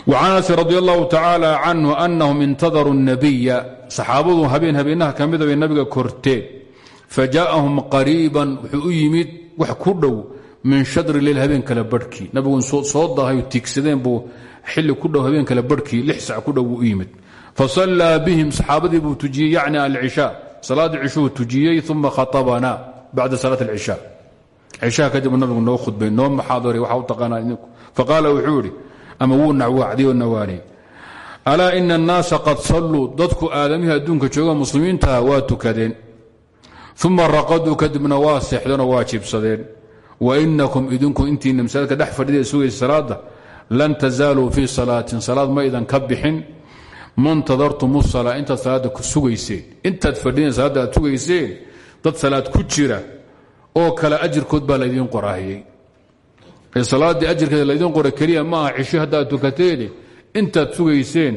S1: وcan anas radi allahu tacaala canhu anahum intadaruu الnabiya saxaabadu habeen habeenaha ka mida bay nabiga korteen fajaءahum qariiban wuxuu u yimid wax ku dhow min shadri leyl habeen kale barhkii nabigu soo dahay tiigsadeen buu xilli ku dhow habeen kale barhkii lix sac ku dhow buu u yimid fasallaa bihim saxaabadii buu tujiyey yacni alcishaa salaaddii cishuhu tujiyey uma khaطabana bacda salaat اlcishaa cishaha kadib nabigu noo khudbay noo maxaadari waxa u taqaanaa idinku faqaala wuxuu yidhi ama wuu nacwaacday oo nawaanay alaa ina annaasa qad salluu dadku aadamihii adduunka jooga muslimiintaha waa tukadeen uma raqaduu kadibna waa seexdeenoo waa jibsadeen wainakum idinku intiina masaajidka dhex fadhida sugaysa salaada lan tazaaluu fii salaatin salaad ma idan ka bixin muntadartum salaa intaad salaadda sugayseen intaad fadhideen salaadda aad sugayseen dad salaad ku jira oo kale ajirkood baa laydiin qoraahiyey ee salaaddii ajirkeeda laydiin qora keliya ma aha cisho haddaad tukateene intaad sugayseen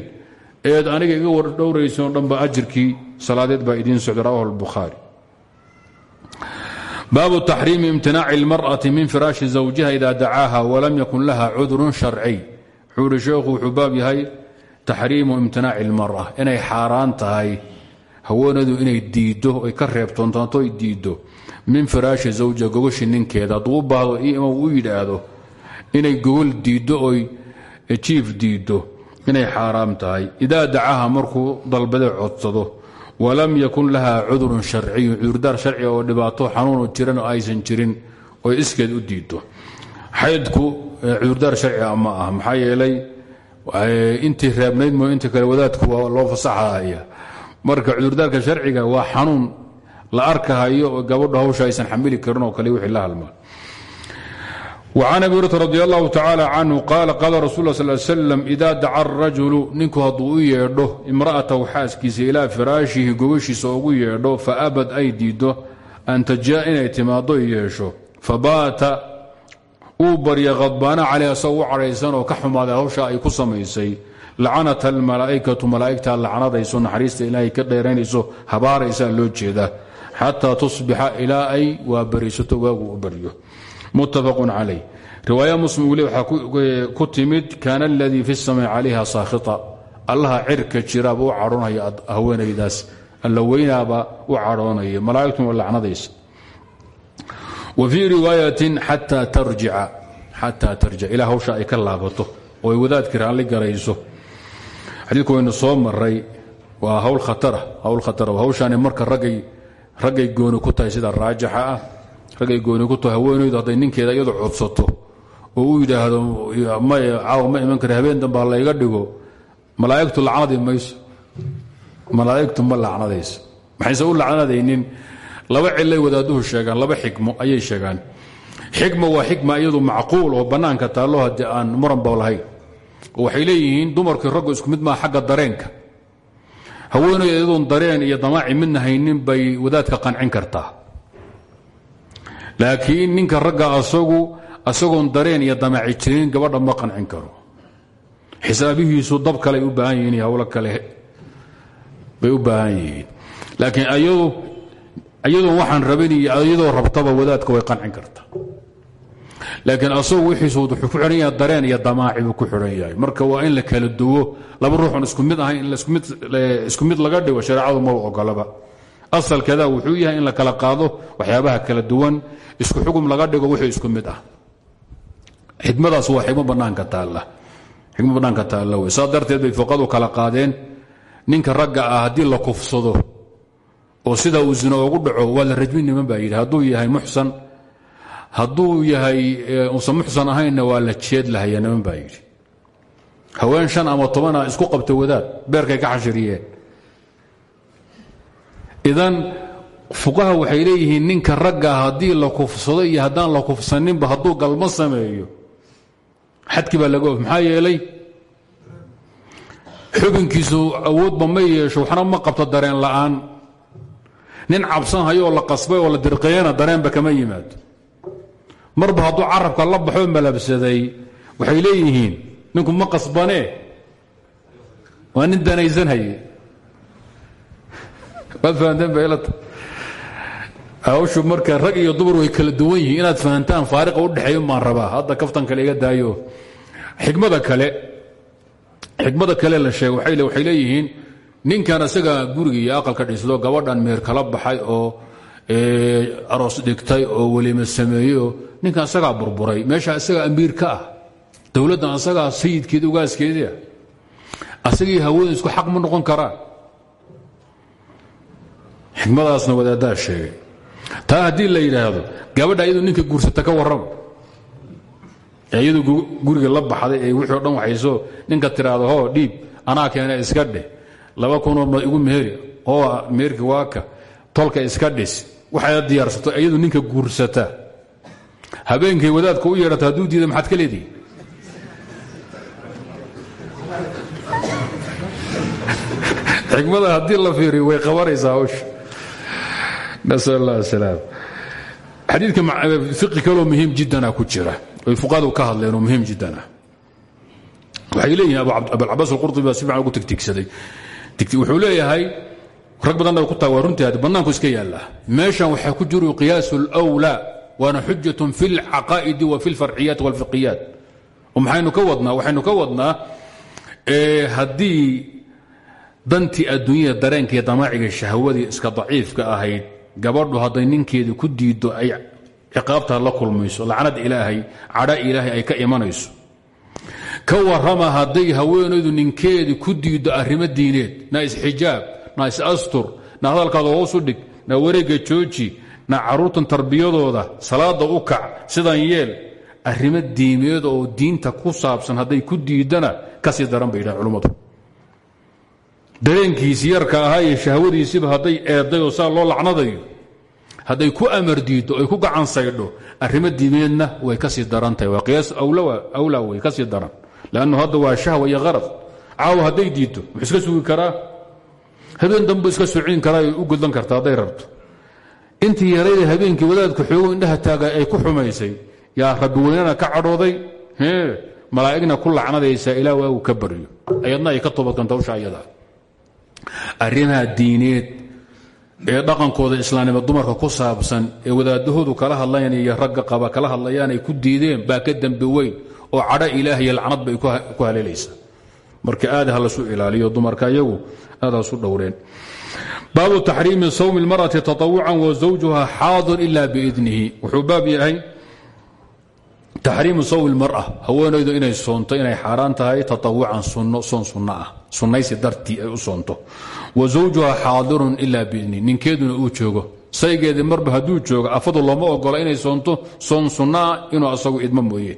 S1: eed aniga iga war dhowrayseen oo dhanba ajirkii salaadeed baa idiin socday rawahu albukhaari baabu taxriimi imtinaaci اlmarأati min firaashi zawjiha ida dacaaha walam yakun laha cudrun sharciy wuxuu ihi sheekhu wuxuu baab yahay taxriimu imtinaaci اlmarأa inay xaaraan tahay haweenadu inay diiddo ay ka reebtoontaanto ay diiddo min firaashi zawja gogoshi ninkeeda hadduu u baahdo ima u yidhaahdo inay gogol diiddo oy jiif diiddo inay xaaraam tahay. Idaa dacaha markuu dalbade codsado walam yakun laha cudurun sharciyu cudurdaar sharciga oo dhibaato xanuunu jiran oo aysan jirin oy iskeed u diiddo. Xaydku cudurdaar sharciga ma ah maxaa yeelay reebnayd mo inta kale wadaadku waa loo fasaxaya marka cudurdaarka sharciga waa xanuun la arkahayo oo gabadhu hawsha aysan xamili karin oo kale wixii la halmaa وcan abi hurata radi allahu tacaala canhu qaala qaala rasul ll sl slam ida daca arajulu ninku hadduu u yeedho imra'atahu xaaskiisa ilaa firaashihi gogashiisa ugu yeedho faabad ay diiddo an tajaa inay yeesho. Fabaata uu barya khadbaana caleyh asagoo u cadhaysan oo ka xumaaday hawsha ay ku samaysay. Lacanat almalaa'ikatu malaa'igtaa lacnadayso naxariista ilaahay ka dheeraynayso habaaraysaa loo jeeda xataa tusbixa ilaa ay waa barisato waagu u baryo muttafaqun calayh. Riwaaya muslim weli waxaa ku timid kaana aladii fi samay calayha saakhita. Allaha cirka jiraaba u cadhoonaya haweenaydaas. Alla u cadhoonaya malaa'igtuna waa wa fii riwaayatin xataa tarjica xataa tarjic ilaa hawsha ay ka laabato oo ay wadaadkii raalli garayso. Xadiidku waynu soo maray waa hawl khatara hawl khatara. Hawshaani marka raggay raggay gooni ku tahay sida raajixa ah raggay gooni ku tahay haweenaydu hadday ninkeeda iyadu codsato oo u yidhaahdo may caaw ma iman kara habeen dambaa layga dhigo. Malaa'igtu lacnadi mayso. Malaa'igtu ma lacnadayso. Maxayse u lacnadaynin? Laba cilay wadaaduhu sheegaan laba xikmo ayay sheegaan. Xikma waa xikma iyadu macquul oo bannaanka taallo haddii aan muranba lahayn oo waxay leeyihiin dumarkii raggu isku mid maa xagga dareenka haweenayda iyadoon dareen iyo damaaci midna haynin bay wadaadka qancin kartaa. Laakiin ninka ragga asagu asagoon dareen iyo damaaci jirin gabadha ma qancin karo. Xisaabihiisu dab kale ay u baahan yihiin iyo hawlo kale bay u baahan yihiin. Laakiin iyadoon waxaan rabin iyo iyadoo rabtaba wadaadka way qancin kartaa laakiin asagu wixiisu wuxuu ku xidhan yahay dareen iyo damaaci buu ku xidhan yahay. Marka waa in la kala duwo laba ruuxun isku mid ahayn in isku mid laga dhigo shareecadu ma ogolaba. Asalkeeda wuxuu yahay in la kala qaado waxyaabaha kala duwan isku xugum laga dhigo wixii isku mid ah. Xikmadaas waa xikmo bannaanka taalla. Xikmo bannaanka taalla wey. Saa darteed bay fuqadu kala qaadeen. Ninka ragga ah haddii la kufsado oo sidaa uu zino ugu dhaco waa la rajmin baa yidhi. Hadduu yahay muxsan hadduu yahay uusan muxsan ahaynna waa la jeed lahaya niman baa haween shan ama tobana isku qabta wadaad beerkay ka xashiriyeen. Idan fuqaha waxay leeyihiin ninka ragga haddii la kufsado iyo haddaan la kufsaninba hadduu galmo sameeyo xadkii baa laga yeelay xubinkiisu awoodba ma yeesho waxna ma qabto dareen la'aan. Nin cabsan hayo oo la qasbay oo la dirqeeyana dareenba kama yimaado marba hadduu carabka la baxoo malabsaday waxay leeyihiin ninku ma qasbanee? Waa nin danaysan haye waad fahanteen baylata hawshu marka rag iyo dumar way kala duwan yihiin. Inaad fahantaan faariqa u dhexeeya maan rabaa. Hadda kaftan kale iga daayo. Xikmada kale xikmada kale la sheeg waxay leeyihiin ninkan isaga guriga iyo aqalka dhisdo gabadhan meher kala baxay oo aroos dhigtay oo weliima sameeyeoo ninkan isagaa burburay. Meesha isagaa amiir ka ah. Dowladdan asagaa sayidkeedi ugaaskeedia asagii hawada isku xaq ma noqon karaan xikmadaasna wadaaddaa sheegay. Taa haddii la yidhaahdo gabadha iyadu ninka guursata ka warrama iyadu guriga la baxday ee wixii dhan waxayso ninka tiraahdo hoo dhiib anaa keena iska dheh. Laba kunoo igu meheri oo meherki waaka tolka iska dhis waxay diyaarsato iyadu ninka guursata. Habeenkay wadaadka u yeedhata hadduu diida maxaad ka leedihi xikmada haddii la fiiriyo way qabanaysaa hawsha. Nasal allah asalaam xadiidka fiqi kaloo muhiim jiddana ku jira. Oy fuqahadu ka hadleen oo muhiim jiddan ah waxay leeyihiin abucabaas alqurطubi baa si fiican ugu tigtigsaday wuxuu leeyahay rag badanna ku tahay waa runtii haddi bannaanku iska yaallaa meeshan waxaa ku jiru qiyaasu اlأwlaa waana xujatun fi اlcaqaa'idi wa fi اlfarciyaat wاlfiqiyaat maxaynu ka wadnaa waxaynu ka wadnaa haddii dantii adduunyada dareenka iyo damaaciga shahwadii iska daciifka ahayd gabadhu hadday ninkeedii ku diiddo ay ciqaabtaa la kulmayso lacnad ilaahay cadha ilaahay ay ka imanayso ka warrama hadday haweenaydu ninkeedii ku diiddo arrimo diineed na isxijaab na is-astur na hadalkaada hoosu dhig na wareegga jooji na carruurtan tarbiyadooda salaada u kac sidan yeel arrimo diimeed oo diinta ku saabsan hadday ku diiddana ka sii daran bay yidhahan culummadu dareenkiisi yarka ahaa iyo shahwadiisiba hadday eedday oo saa loo lacnadayo hadday ku amar diiddo ay ku gacan saydho arrimo diimeedna way ka sii daran tahay. Waa qiyaas awlaa ka sii daran. Lannu hadda waa shahwa iyo qarad caawa hadday diiddo wuxuu iska sugi karaa habeen dambu iska socin karaa u gudlan karta hadday rabto. Intii yarayda habeenkii wadaadka xoogo indhaha taaga ay ku xumaysay yaa rabbi weynana ka cadhooday malaa'igna ku lacnadaysaa ilaa waagu ka baryo. Ayadna ay ka toobadkanta hawsha ayadaa arrimaha diineed ee dhaqankooda islaamnimo dumarka ku saabsan ee wadaadahoodu kala hadlayaan iyo ragga qaba kala hadlayaan ay ku diideen baa ka dembi weyn oo cadho ilaah iyo lacnad bay ku haleelaysaa marka aad ha lasu ilaaliyo dumarka iyagu aad hasu dhowreen baabu taxriimi sawmi اlmarأati taطawucan wa zawjuha xaadir ila biidnihi wuxuu baab yahay taxriimu sawmi اlmarأa haweenaydu inay soonto inay xaaraan tahay taطawucan sunno soon sunno ah sunnaysi dartii ay u soonto wa zawjuha xaadirun ila biidnihi ninkeeduna uu joogo saygeedii marba hadduu joogo afadu looma ogola inay soonto soon sunno ah inuu asagu idmo mooye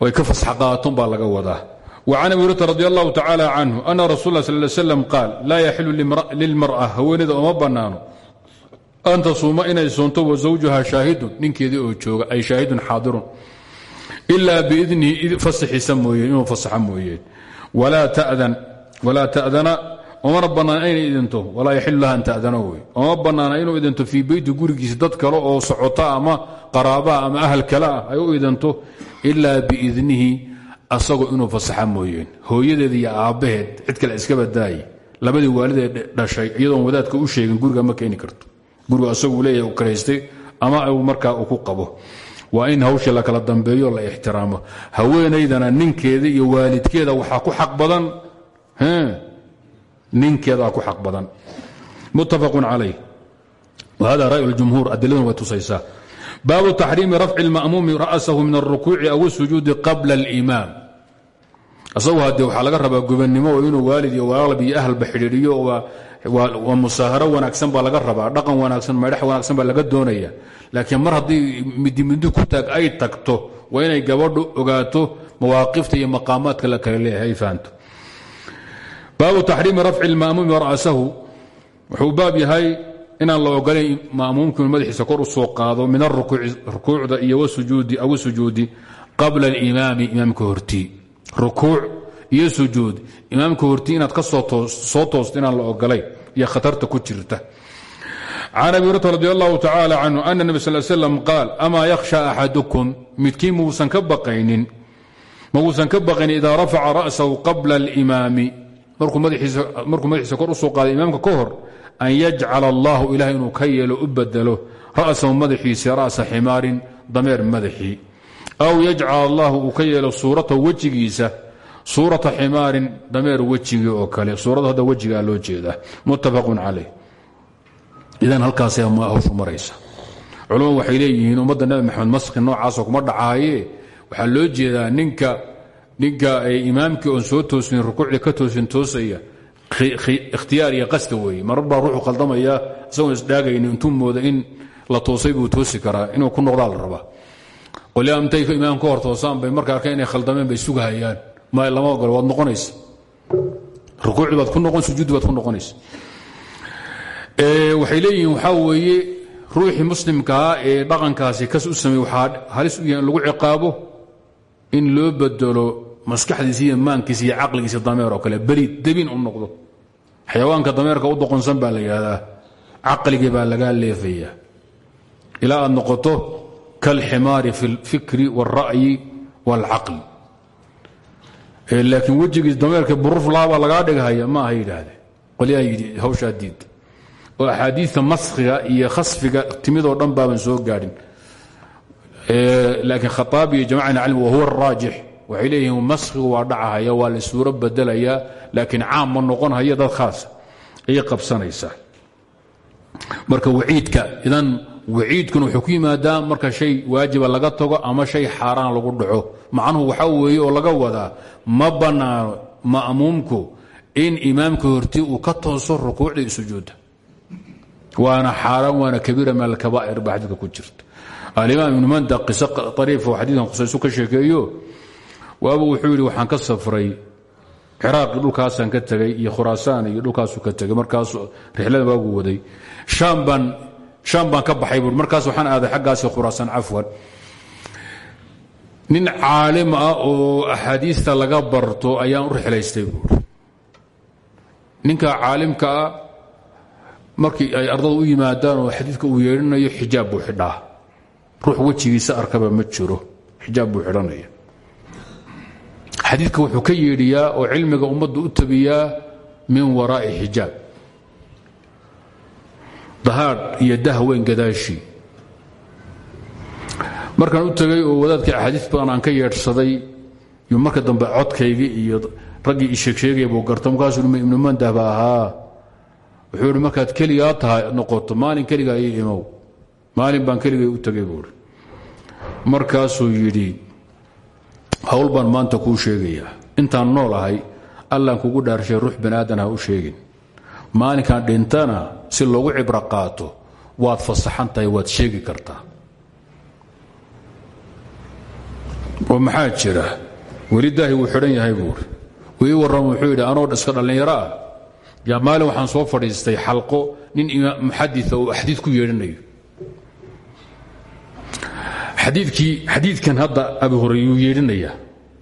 S1: way ka fasx qaaton baa laga wadaa وcan abi hurata radi allahu tacala canhu ana rasul la sal slam qaal laa yaxilu lilmar'a haweeneyda oma bannaano an tasuuma inay soonto wa zawjuha shaahidun ninkeedii oo jooga ay shaahidun xaadirun ilaa biidnihi fasaxiisa mooye inuu fasaxa mooyeen walaa ta'dana omana bannaana inay idinto walaa yaxilu laha an ta'dana wey oma bannaana inuu idinto fii beyti gurigiisa dad kale oo socota ama qaraabaha ama ahal kale ah ay u idinto ilaa biidnihi asagoo inuu fasaxa mooyeen. Hooyadeed iyo aabbaheed cid kale iska badaaye labadii waalidee dhashay iyadoon wadaadka u sheegin guriga ma keeni karto. Guriga asaguu leeyahay u karaystay ama markaa uu ku qabo. Waa in hawshii la kala dambeeyo la ixtiraamo. Haweenaydana ninkeeda iyo waalidkeeda waxaa ku xaq badan. Ninkeedaa ku xaq badan. Muttafaqun calayh. Wahada ra'yu ljumhuur adiladuna way tusaysaa baabu taxriimi rafci اlma'muumi ra'sahu min alrukuuci aw الsujuudi qabla اlimaam asagu haddee waxaa laga rabaa gobannimo oo inuu waalid iyo waalab iyo ahalba xidhiidhiyo waa musaaharo wanaagsan baa laga rabaa dhaqan wanaagsan meedhax wanaagsan baa laga doonaya laakiin mar haddii midi midi ku taag ay tagto waa inay gabadhu ogaato mawaaqifta iyo maqaamaadka la kala leeyahay fahanto baabu taxriimi rafci اlma'muumi ra'sahu wuxuu baab yahay inaan la ogolayn ma'muumku inu madaxiisa kor u soo qaado min arukuucda iyo aw sujuudi qabla اlimaami imaamka hortii. Rukuuc iyo sujuud imaamka hortii inaad ka soo toosto inaan la ogolayn iyo khatarta ku jirta. Can abi hurata radi allahu tacaala canhu ana nebi qaal amaa yakhsha axadukum midkii mauusan ka baqaynin ma uusan ka baqaynin idaa rafaca ra'sahu qabla alimaami. Madaxiisa kor u soo qaaday imaamka ka an yajcala allahu ilaah inuu ka yeelo u bedelo ra'sahu madaxiisa ra'sa ximaarin dameer madaxii aw yajcal allahu uu ka yeelo suurata wejigiisa suurata ximaarin dameer wejigii oo kale. Suurada hadda wejigaa loo jeedaa. Muttafaqun calayh. Idan halkaasay hawshu maraysa. Culumadu waxay leeyihiin ummadda nabi maxamed maski noocaasoo kuma dhacaaye. Waxaa loo jeedaa ninka ninka imaamkii oon soo toosin rukuucdii ka toosin toosaya ikhtiyaar iyo qasta weeye marar baa ruuxu khaldamaya isagoon isdhaagayni intuu mooda in la toosay buu toosi karaa inuu ku noqdaa la rabaa qolyaa intay imaam ka hor toosaan bay marka arkeen inay khaldameen bay sugahayaan. Ma lama ogolo waad noqonaysa. Rukuucdii baad ku noqon sujuuddi baad ku noqonaysa. Waxay leeyihiin waxaa weeye ruuxii muslimkaa ee dhaqankaasi kas u sameey waxaa halis u yahay lagu ciqaabo in loo bedelo maskaxdiisa iyo maankiisa iyo caqligiisa dameer oo kale beriid debin u noqdo xayawaanka dameerka u doqonsan baa la yidhahdaa caqligii baa lagaa leefaya ilaa aad noqoto kalximaari fi اlfikri wاlra'yi wاlcaqli laakiin wejigiis dameerka buruf laabaa lagaa dhighaya ma aha yidhaahdee qolyaa yidhi hawshaa diid oo axaadiista maskhiga iyo khasfiga timidoo dhan baaban soo gaadhin laakiin khaaabi iyo jamacana calmi wahuwa araajix waxay leeyihiin maskhigu waa dhacahaya waa la suuro bedelayaa laakiin caam ma noqon haya dad khaasa ayay qabsanaysaa. Marka waciidka idan waciidkuna wuxuu ku yimaadaa marka shay waajiba laga tago ama shay xaaraan lagu dhaco. Macnuhu waxaa weeye oo laga wadaa ma bannaano ma'muumku in imaamka hortii uu ka tooso rukuucda iyo sujuudda waana xaaraan waana kabiira min alkabaa'ir baa xadiidka ku jirta. Alimaam ibnu manda qiso ariifoo xadiikan khusaysu ka sheekeeyo waaba wuxuu yidhi waxaan ka safray. Ciraaqi dhulkaasaan ka tegay iyo khuraasaan iyo dhulkaasuu ka tegay. Markaas rixlada waagu waday. Shaam baan ka baxay markaas waxaan aaday xaggaasi khuraasaan cafwan. Nin caalim ah oo axaadiista laga barto ayaan u rixlaystay ninka caalimka ah markii ay ardada u yimaadaan oo xadiidka uu yeedhinayo xijaab buu xidhaa. Ruux wejigiisa arkaba ma jiro. Xijaab buu xidhanaya xadiidka wuxuu ka yeedhiyaa oo cilmiga ummaddu u tabiyaa min waraa'i xijaab dahaadh iyo dah weyn gadaashii markaan u tegay oo wadaadkii axaadiis badan aan ka yeedhsaday iyo marka dambe codkaygii iyo raggii isheegsheegaya buu garta markaasuu ibnu mandah ba ahaa. Wuxuu yidhi markaad keligaa tahay noqoto maalin keligaa ii imow. Maalin baan keligay u tegay buuri markaasuu yidhi hawl baan maanta kuu sheegayaa. Intaan nool ahay allaan kugu dhaarshay ruux bani aadan ha u sheegin. Maalinkan dhintana si loogu cibro qaato waad fasaxan tahay waad sheegi kartaa. Oo maxaa jira? Weli daahi wuu xidhan yahay buuri. Wii warram wuxuu yidhi anoo iska dhallinyaro ah. Yaa maalin waxaan soo fadhiistay xalqo nin muxadia oo xadiid ku yeedhanayo xadiidkan hadda abi hore yuu yeedhinayaa.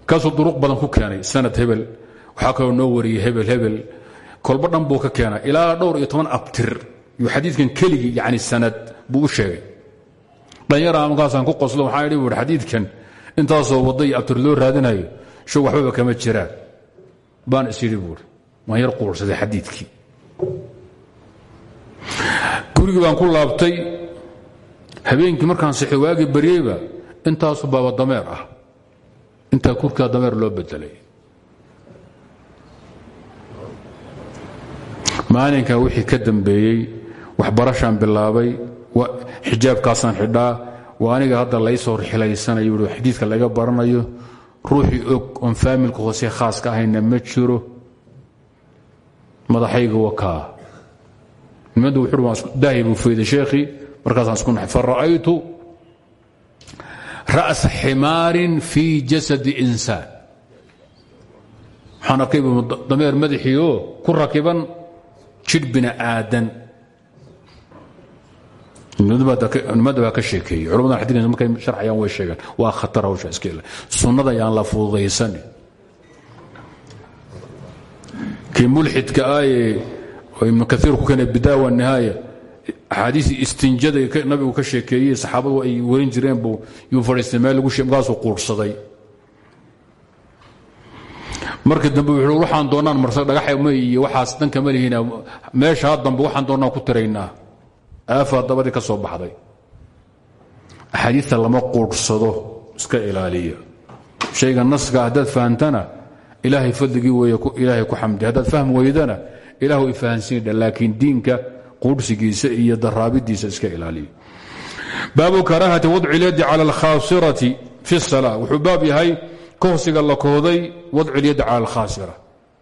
S1: Kaasuu duruq badan ku keenay sanad hebel. Waxaa kaloo noo wariyey hebel hebel. Kolba dhan buu ka keenay. Ilaa dhowr iyo toban abtir yuu xadiidkan keligii yani sanad buu u sheegay. Dhanyara markaasaan ku qoslo waxaa idhi buui xadiidkan intaasoo wadda iyo abtir loo raadinayo show waxbaba kama jiraan baan is yidhi buuri waan yar quursaday xadiidkii. Gurigii baan ku laabtay habeenkii markaan sixi waagii baryeyba intaasu baaba dameer ah. Intaa kurkaa dameer loo bedelay maalinkaa wixii ka dambeeyey waxbarashaan bilaabay xijaabkaasaan xidhaa waa aniga hadda laysoo rixilaysanayo i xadiidka laga baranayo ruuxii og oon faamilka hoose khaaska ahayna ma jiro. Madaxayga wakaa. Nimadu wuxuu daahi buu fayday sheekhii markaasaan isku naxay fara'aytu ra'sa ximaarin fii jasadi insaan. Waxaan arkay dameer madaxii oo ku rakiban jidh aadan nimada baa ka sheekeeyey. Culamadan xadiis markay sharxayaan way sheegaan. Waa khatar hawsha iska sunnada ayaan la fududaysanin kii mulxidka ee ibnu kaiir ku keenay bidaaya wa nihaaya axaadiis istinjada nabigu ka sheekeeyey saxaabadu ay werin jireen buu yuu fadhiistay meel lagu markaasuu quurhsaday markii dambe wuxuu waxaan doonaan marsa dhagaxa iyo waxaas danka ma lihiina meeshaa dambe waxaan doonaan ku tiraynaa. Aafaa dabadii ka soo baxday. Axaadiista lama quudhsado iska ilaaliya. Shayga naska haddaad fahamtana ilaahay fadligii weeye ilaahay ku xamdi. Haddaad fahm weydana ilahu ifahansiindha laakiin diinka quudhsigiisa iyo daraabidiisa iska ilaaliya baabu karaahati wadci lyadi cala alkhaasirati fi salaa wuxuu baab yahay kohsiga la kohday wadci lyadi cala alkhaasira.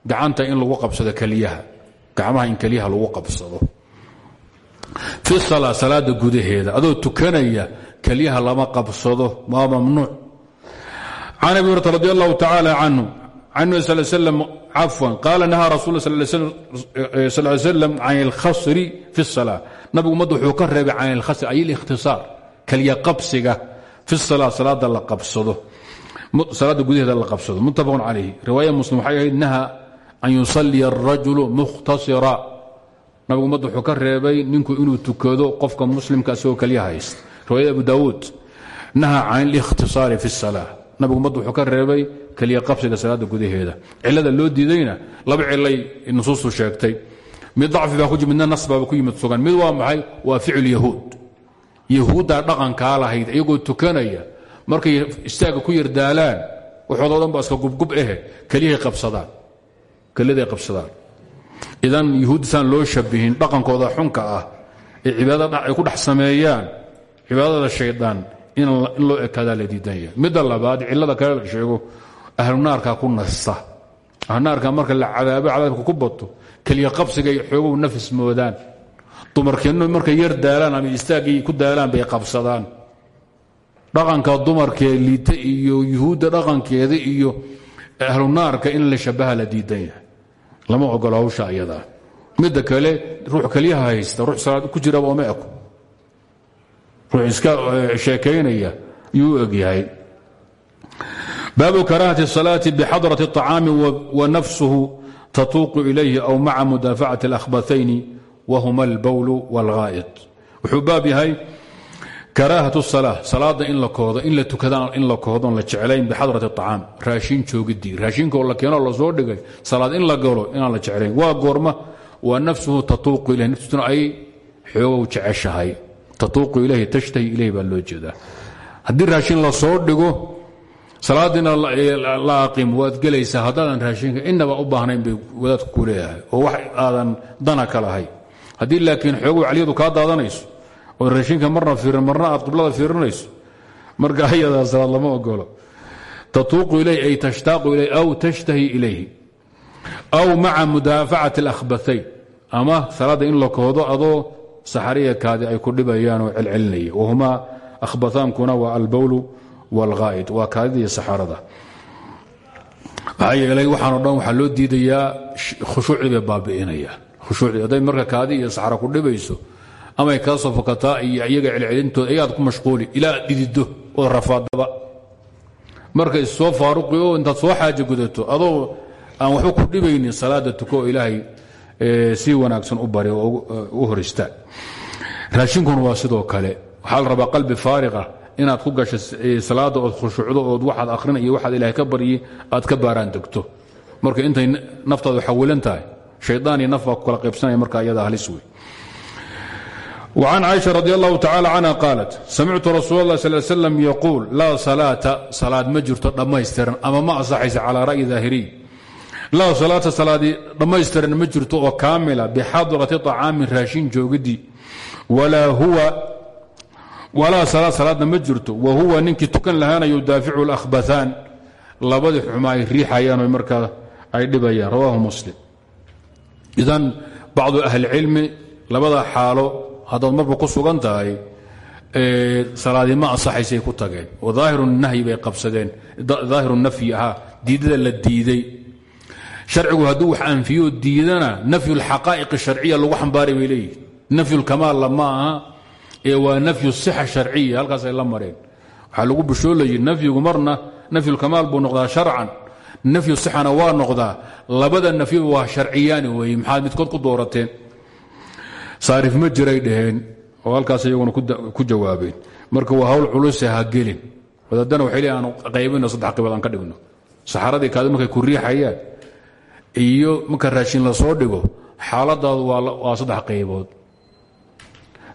S1: Gacanta in lagu qabsado keliyaha. Gacmaha in keliyaha lagu qabsado. Fi salaa salaada gudaheeda. Adoo tukanaya keliyaha lama qabsado. Waa mamnuuc. Can abi hurata radi allahu tacaala canhu slam cafwan qaala nahaa rasul slam can alkhasri fi salaa nabigu ummadda wuxuu ka reebay can alkhasri ay alikhtisaar keliya qabsiga fi salaa salaada la qabsado salaada gudaheeda la qabsado muttafaqun calayh riwaaya muslim waxay ahayd naha an yusaliya mukhtasira nabigu ummadda ka reebay ninku inuu tukado qofka muslimka isagoo keliya haysta riwaayada abu daawuud naha can alikhtisaari fi salaa nabigu ummadda wuxuu ka reebay keliya qabsiga salaada gudaheeda. Cilada loo diidayna laba cilay nusuustu sheegtay. Mid dacfi baa ku jimid midna nas baaba ku yimid sugan. Mid waa maxay? Waa ficil yahuud. Yahuuddaa dhaqankaa lahayd iyagoo tukanaya markay istaaga ku yardaalaan waxoodo dhan ba iska gubgub ahe keliyahay qabsadaan. Keliyaday qabsadaan. Idan yuhuuddisaan loo shabihin dhaqankooda xunka ah ee cibaadada ay ku dhex cibaadada shaydaan in loo ekaadaa la diidan yahay. Midda labaad cillada kale la sheego ahlunaarkaa ku nasta. Ahlunaarka marka la cadaabo cadaabka ku bato keliya qabsigay xoogow nafis moodaan. Dumarkeennu markay yar daalaan ama istaaggii ku daalaan bay qabsadaan. Dhaqanka dumarkee liita iyo yuhuudda dhaqankeeda iyo ahlunaarka in la shabaha la diidan lama ogolo hawsha ayadaa kale ruux keliyaha haysta. Ruux salaad ku jiraba ooma eko ruux iska sheekaynaya yuu u baabu karaahati الصalaaةi bxadraة الطacaami wa nafsuhu tatuuqu ilayhi aw maca mudaafacati اlأkhbaثayni wahuma اlbowl wاlغaa'id wuxuu baab yahay karaahaة الصalاة salaada in la koodo in la tukadaan in la koodoon la jeclayn bixadraة الطacaam raashin joogidii raashinka oo la keenoo lasoo dhigay salaad in la galo inaan la jeclayn waa goorma wa nafsuhu tatuuqu ilayh nafsuna ay xoogow jeceshahay tatuuqu ilayhi tashtahi ilayh baa loo jeedaa haddii raashin la soo dhigo salaadiina la aqim waad gelaysaa haddaadan raashinka inaba u baahnayn bay wadaadku ku leeyahay oo wax aadan dana ka lahay. Haddii laakiin xoogow caliyadu kaa daadanayso oo raashinka marna fiirin marna aad qiblada fiirinayso marka ayadaa salaad lama ogolo tatuuqu ilayh ay tashtaaqu ilayh aw tashtahi ilayhi aw maca mudaafacati اlakhbathayn ama salaadda in la koodo adoo saxariyakaadi ay ku dhibayaan oo celcelinaya. Wahumaa akhbathaankuna waa albowlu wاlghaa'id waa kaadida iyo saxarada maxaa yeelay waxaanoo dhan waxaa loo diidayaa khushuucdii bay baabi'inaya khushuucdii hadday marka kaadi iyo saxara ku dhibayso amay kaa soo fokataa iyo iyaga celcelintooda ayaad ku mashquuli ilaa aad dhidido ood rafaadaba. marka issoo faaruqi oo intaad soo xaajo gudato adoo aan waxba ku dhibaynin salaada tuko oo ilaahay si wanaagsan u bari oo u hor istaag raashinkuna waa sidoo kale. waxaa la rabaa qalbi faariqa inaad ku gasho salaada ood khushuucdo ood waxaad akhrina iyo waxaad ilaahay ka baryi aad ka baaraan degto marka intay naftaadu xawilan tahay shaydaan iyo naf baa ku kala qaybsanaya marka iyada halis wey وعن cائشha رضي الله تعالى عنها قالت سمعت رsuuل الله صل سلم يقول لاa صلاaةa salaad ma jirto dhammaystiran ama ma asaxaysa calى ra'yi ظاahiriي laa salaata salaadii dhammaystiran ma jirto oo kaamila bixadrati طacaamin raashin joogidii walaa salaad salaadna ma jirto. Wa huwa ninkii tukan lahaana yudaaficu اlأkhbathaan labadii xuma ay riixayaan o markaa ay dhibayaan. Rawahu muslim. Idan bacdu ahli cilmi labada xaalo haddaad marba ku sugan tahay salaadii ma asaxaysay ku tageen. Oo daahiru nahyi bay qabsadeen. Daahiru nafyi diidada la diiday. Sharcigu hadduu wax anfiyo diidana nafyu lxaqaa'iq sharciya lagu xambaaray bay leeyihiin nafyu lkamaalla ma aha ee waa nafyu sixa sharciya halkaasay la mareen. Waxaa lagu bishoolayay nafyigu marna nafyulkamaal buu noqdaa sharcan. Nafyu sixana waa noqdaa labada nafyiba waa sharciyaani weeye maxaad midkood ku doorateen? Saarif ma jiray dhaheen oo halkaas iyaguna ku jawaabeen. Marka waa hawl culuse ha gelin wadaadana waxay le aan qaybino saddex qaybood ka dhigno. Saxaradii kaadi markay ku riixayaan iyo marka raashin la soo dhigo xaaladaadu waa saddex qaybood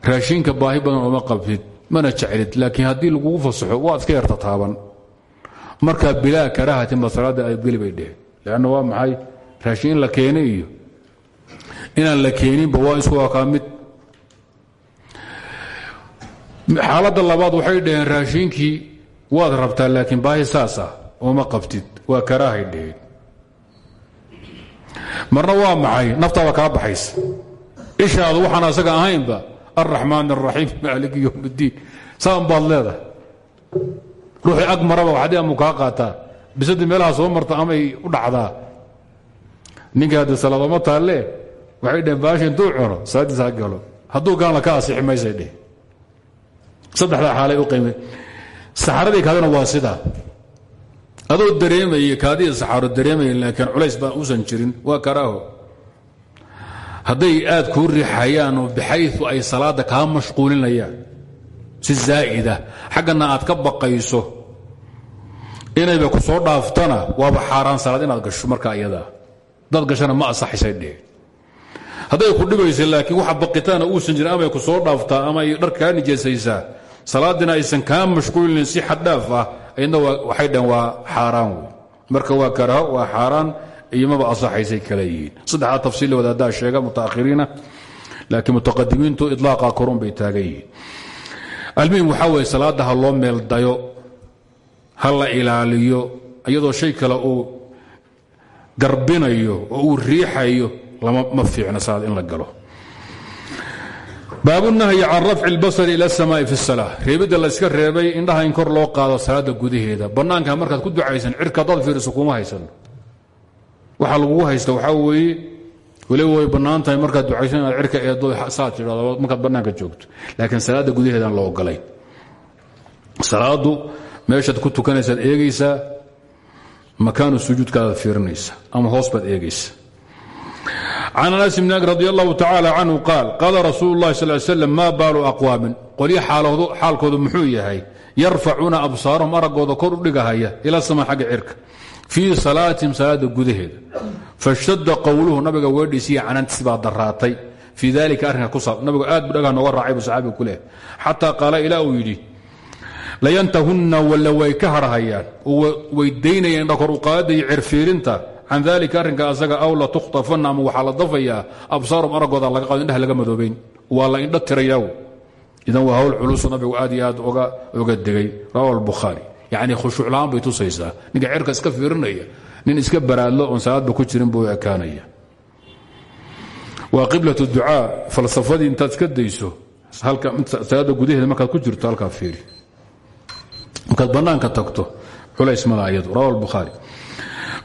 S1: raashinka baahi badan ooma qabtid mana jeclid laakiin haddii lagugu fasaxo waa iska yarta taaban. Markaa bilaa karaahatin ba salaada ay geli bay dheheen. Waa maxay? Raashin in la keenay iyo inaan la keeninba waa isku akaa xaaladda labaad waxay dhaheen raashinkii waad rabtaa laakiin baahi saasa ooma qabtid waa karaahay dheheen. Marna waa maxay? Naftaada kaa baxaysa. Ishaadu waxaan asaga ahaynba alraxmaan araxiim maaliki yowm اddiin saan baad leedahay? Ruuxii ag maraba waxdii amu kaa qaataa. Bisadii meelaha soo marta amay u dhacdaa. Ninka haddi salaadoma taalle waxay dheheen baashi intuu cuno salaadiis ha galo. Hadduu gaanla ka asixi maysay dheh. Saddexdaa xaalay u qiimay. Saxaradii kaadina waa sidaa. Adoo dareemaya kaadiya saxaaro dareemaya laakiin culays baan uusan jirin. Waa karaaho hadday aad kuu riixayaan oo bixayu ay salaadda kaa mashquulinayaan si zaa'ida xaggana aad ka baqayso inayba ku soo dhaaftana waaba xaaraan salaad inaad gasho markaa iyadaa dad gashana ma asaxisay dheh. Hadday ku dhibaysa laakiin waxa baqitaana uusan jirin amay ku soo dhaaftaa ama ay dhar kaa salaadina aysan kaa mashquulinin si xaddhaaf ah waxay dhaheen waa xaaraan. Wey marka waa karaho waa xaaraan iyo maba kala yihiin. Saddexdaa tafsiil wadaaddaa sheega mutaahiriina laakiin mutaqadimiintu ilaaqa korun bay taagan yihiin. Almuhim waxaa weye salaadda ha loo meeldayo la ilaaliyo iyadoo shay kale uu garbinayo oo uu riixayo ma fiicno salaad in la galo. Baabunahyi can rafci lbasari ila asamaai fi salaa reebidda layska reebay indhaha in kor loo qaado salaadda gudaheeda. Bannaanka markaad ku ducaysan cirka daad fiiriso kuma haysano waxa lagugu haysta waxaa weeye weliba way bannaan tahay markaad inaad cirka eedo saad tidhahdo markaad bannaanka joogto. Laakiin salaadda gudaheedaan la ogolay salaadu meeshaad ku tukanaysaad eegaysaa makaanu sujuudkaadaad fiirinaysa ama hoos baad eegaysa. Can anas bn radi allahu tacaala canhu qaal qaala rasuulu اllahi sal slam maa baalu aqwaamin qolyo xaalkoodu muxuu yahay yarfacuuna absaarahum araggooda kor u dhigahaya ila sama xagga cirka fii salaatihim salaada gudaheeda. Fashtadda qowluhu nabiga weedhiisiiyo canantiis baa daraatay. Fii dalika arrinka ku saab aad bu dhagaa nooga raacay bu saxaabiga ku leh xataa qaala ilaa walla way ka harhayaan oo way daynayaan indha kor u qaadada iyo cirfiirinta. Can dalika arrinka asaga aw la tukhtafanna ama waxaa la dafayaa absaarum araggooda laga qaado indhaha laga madoobayn. Waa la indho tirayaa idan waa hawl culusu nabigu aad iyo aad oga degay. Rawa albukhaari yacni khushuuc la'aan bay tusaysaa ninka cirka iska fiirinaya nin iska baraadlo oon salaadba ku jirin buu ekaanaya waa qiblat ducaa falsafadii intaad iska dayso salaada gudaheeda markaad ku jirto halkaa fiiri markaad bannaanka tagto culays mala iyadu rawa albukhaari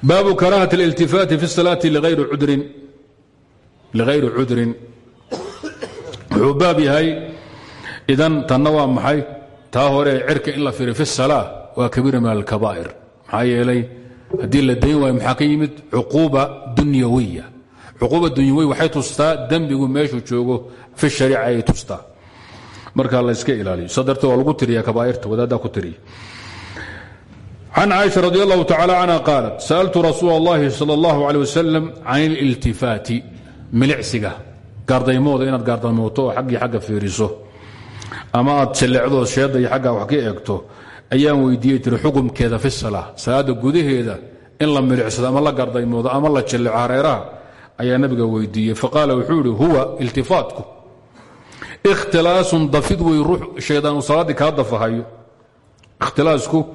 S1: baabu karaahat اliltifaati fi الsalaati ligayri cudrin wuxuu baab yahay idan tanna waa maxay taa hore cirka in la firi fi الsalaa waa kabiira min alkabaa'ir. Maxaa yeelay haddii la dayn waayo maxaa ka yimid? Cuquuba dunyawiya. Cuquuba dunyawiya waxay tustaa dembigu meeshuu joogo fi shariica ayay tustaa. Marka la yska ilaaliyo. Sa darteed waa lagu tiriya kabaa'irta wadaaddaa ku tiriya. Can caaisha radi allahu tacala canha qaalat sa'altu rasuula allahi sala allahu caley wasalam can ililtifaati milicsiga. Gaardaymooda inaad gaardaymooto oo xaggii xagga fiiriso. Ama aad silleecdo sheedda iyo xaggaa wax ka eegto ayaan weydiiyey tiri xukumkeeda fi salaa salaada gudaheeda in la milicsado ama la gaardaymoodo ama la jalleco hareeraha ayaa nabiga weydiiyey. Faqaala wuxuu ihi huwa iltifaatku ikhtilaasun dafid wey ruux shaydaan uu salaaddii dafahayo. Ikhtilaasku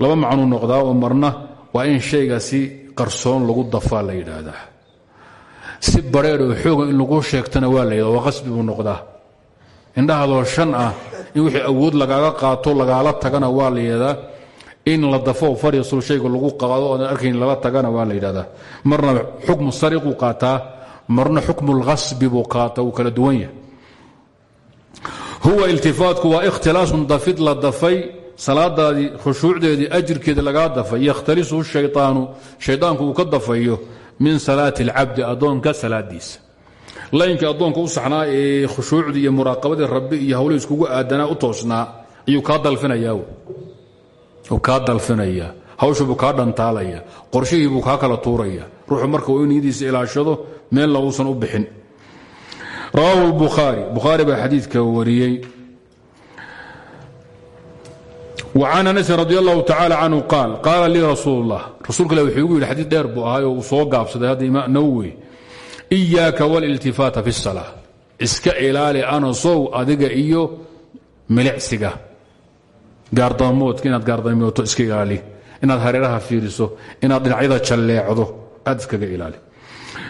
S1: laba macnuu noqdaa oo marna waa in shayga si qarsoon lagu dafaa la yidhaahdaa. Si bareer oo xooga in lagu sheegtana waa la yidhahda waa qasbi buu noqdaa. Indhahadoo shan ah in wixii awood lagaaga qaato lagaala tagana waa la in la dafo farisul shayga lagu qaado oodan arkayn lala tagana waa la marna xukmu sariquu qaataa marna xukmu lhasbi buu qaata wuu kala duwan yahay. Huwa iltifaatku waa ikhtilaasun dafid la dafay salaadaadii khushuucdeedii ajirkeeda lagaa dafay. Yakhtalisuhu shayaanu shaydaanku uu ka dafayo min salaati اlcabdi addoonka salaadiisa layinkii addoonka u saxnaa ee khushuucdii iyo muraaqabadii rabbi iyo hawlihii iskugu aadanaa u toosnaa ayuu kaa dalfinayaa kaa dalfinaya. Hawshuubuu kaa dhantaalaya. Qorshihiibuu kaa kala tuuraya. Ruuxu marka uu niyadiisa ilaashado meelna uusan u bixin. Rawaahu bukhaari bukhaari baa xadiidka wariyey. وcan anasin radi allahu tacala canhu qaal qaala lii rasuul اllah rasuulka wuxuu igu yidhi dheer buu ahay oo uu soo gaabsaday hadda imaam nawowi iyaaka wliltifaata fi salaa iska ilaali anasow adiga iyo milicsiga. Gaardaamoodka inaad gaardaamooto iska ilaali. Inaad hareeraha fiiriso. Inaad dhinacyada jalleecdo aad iskaga ilaali.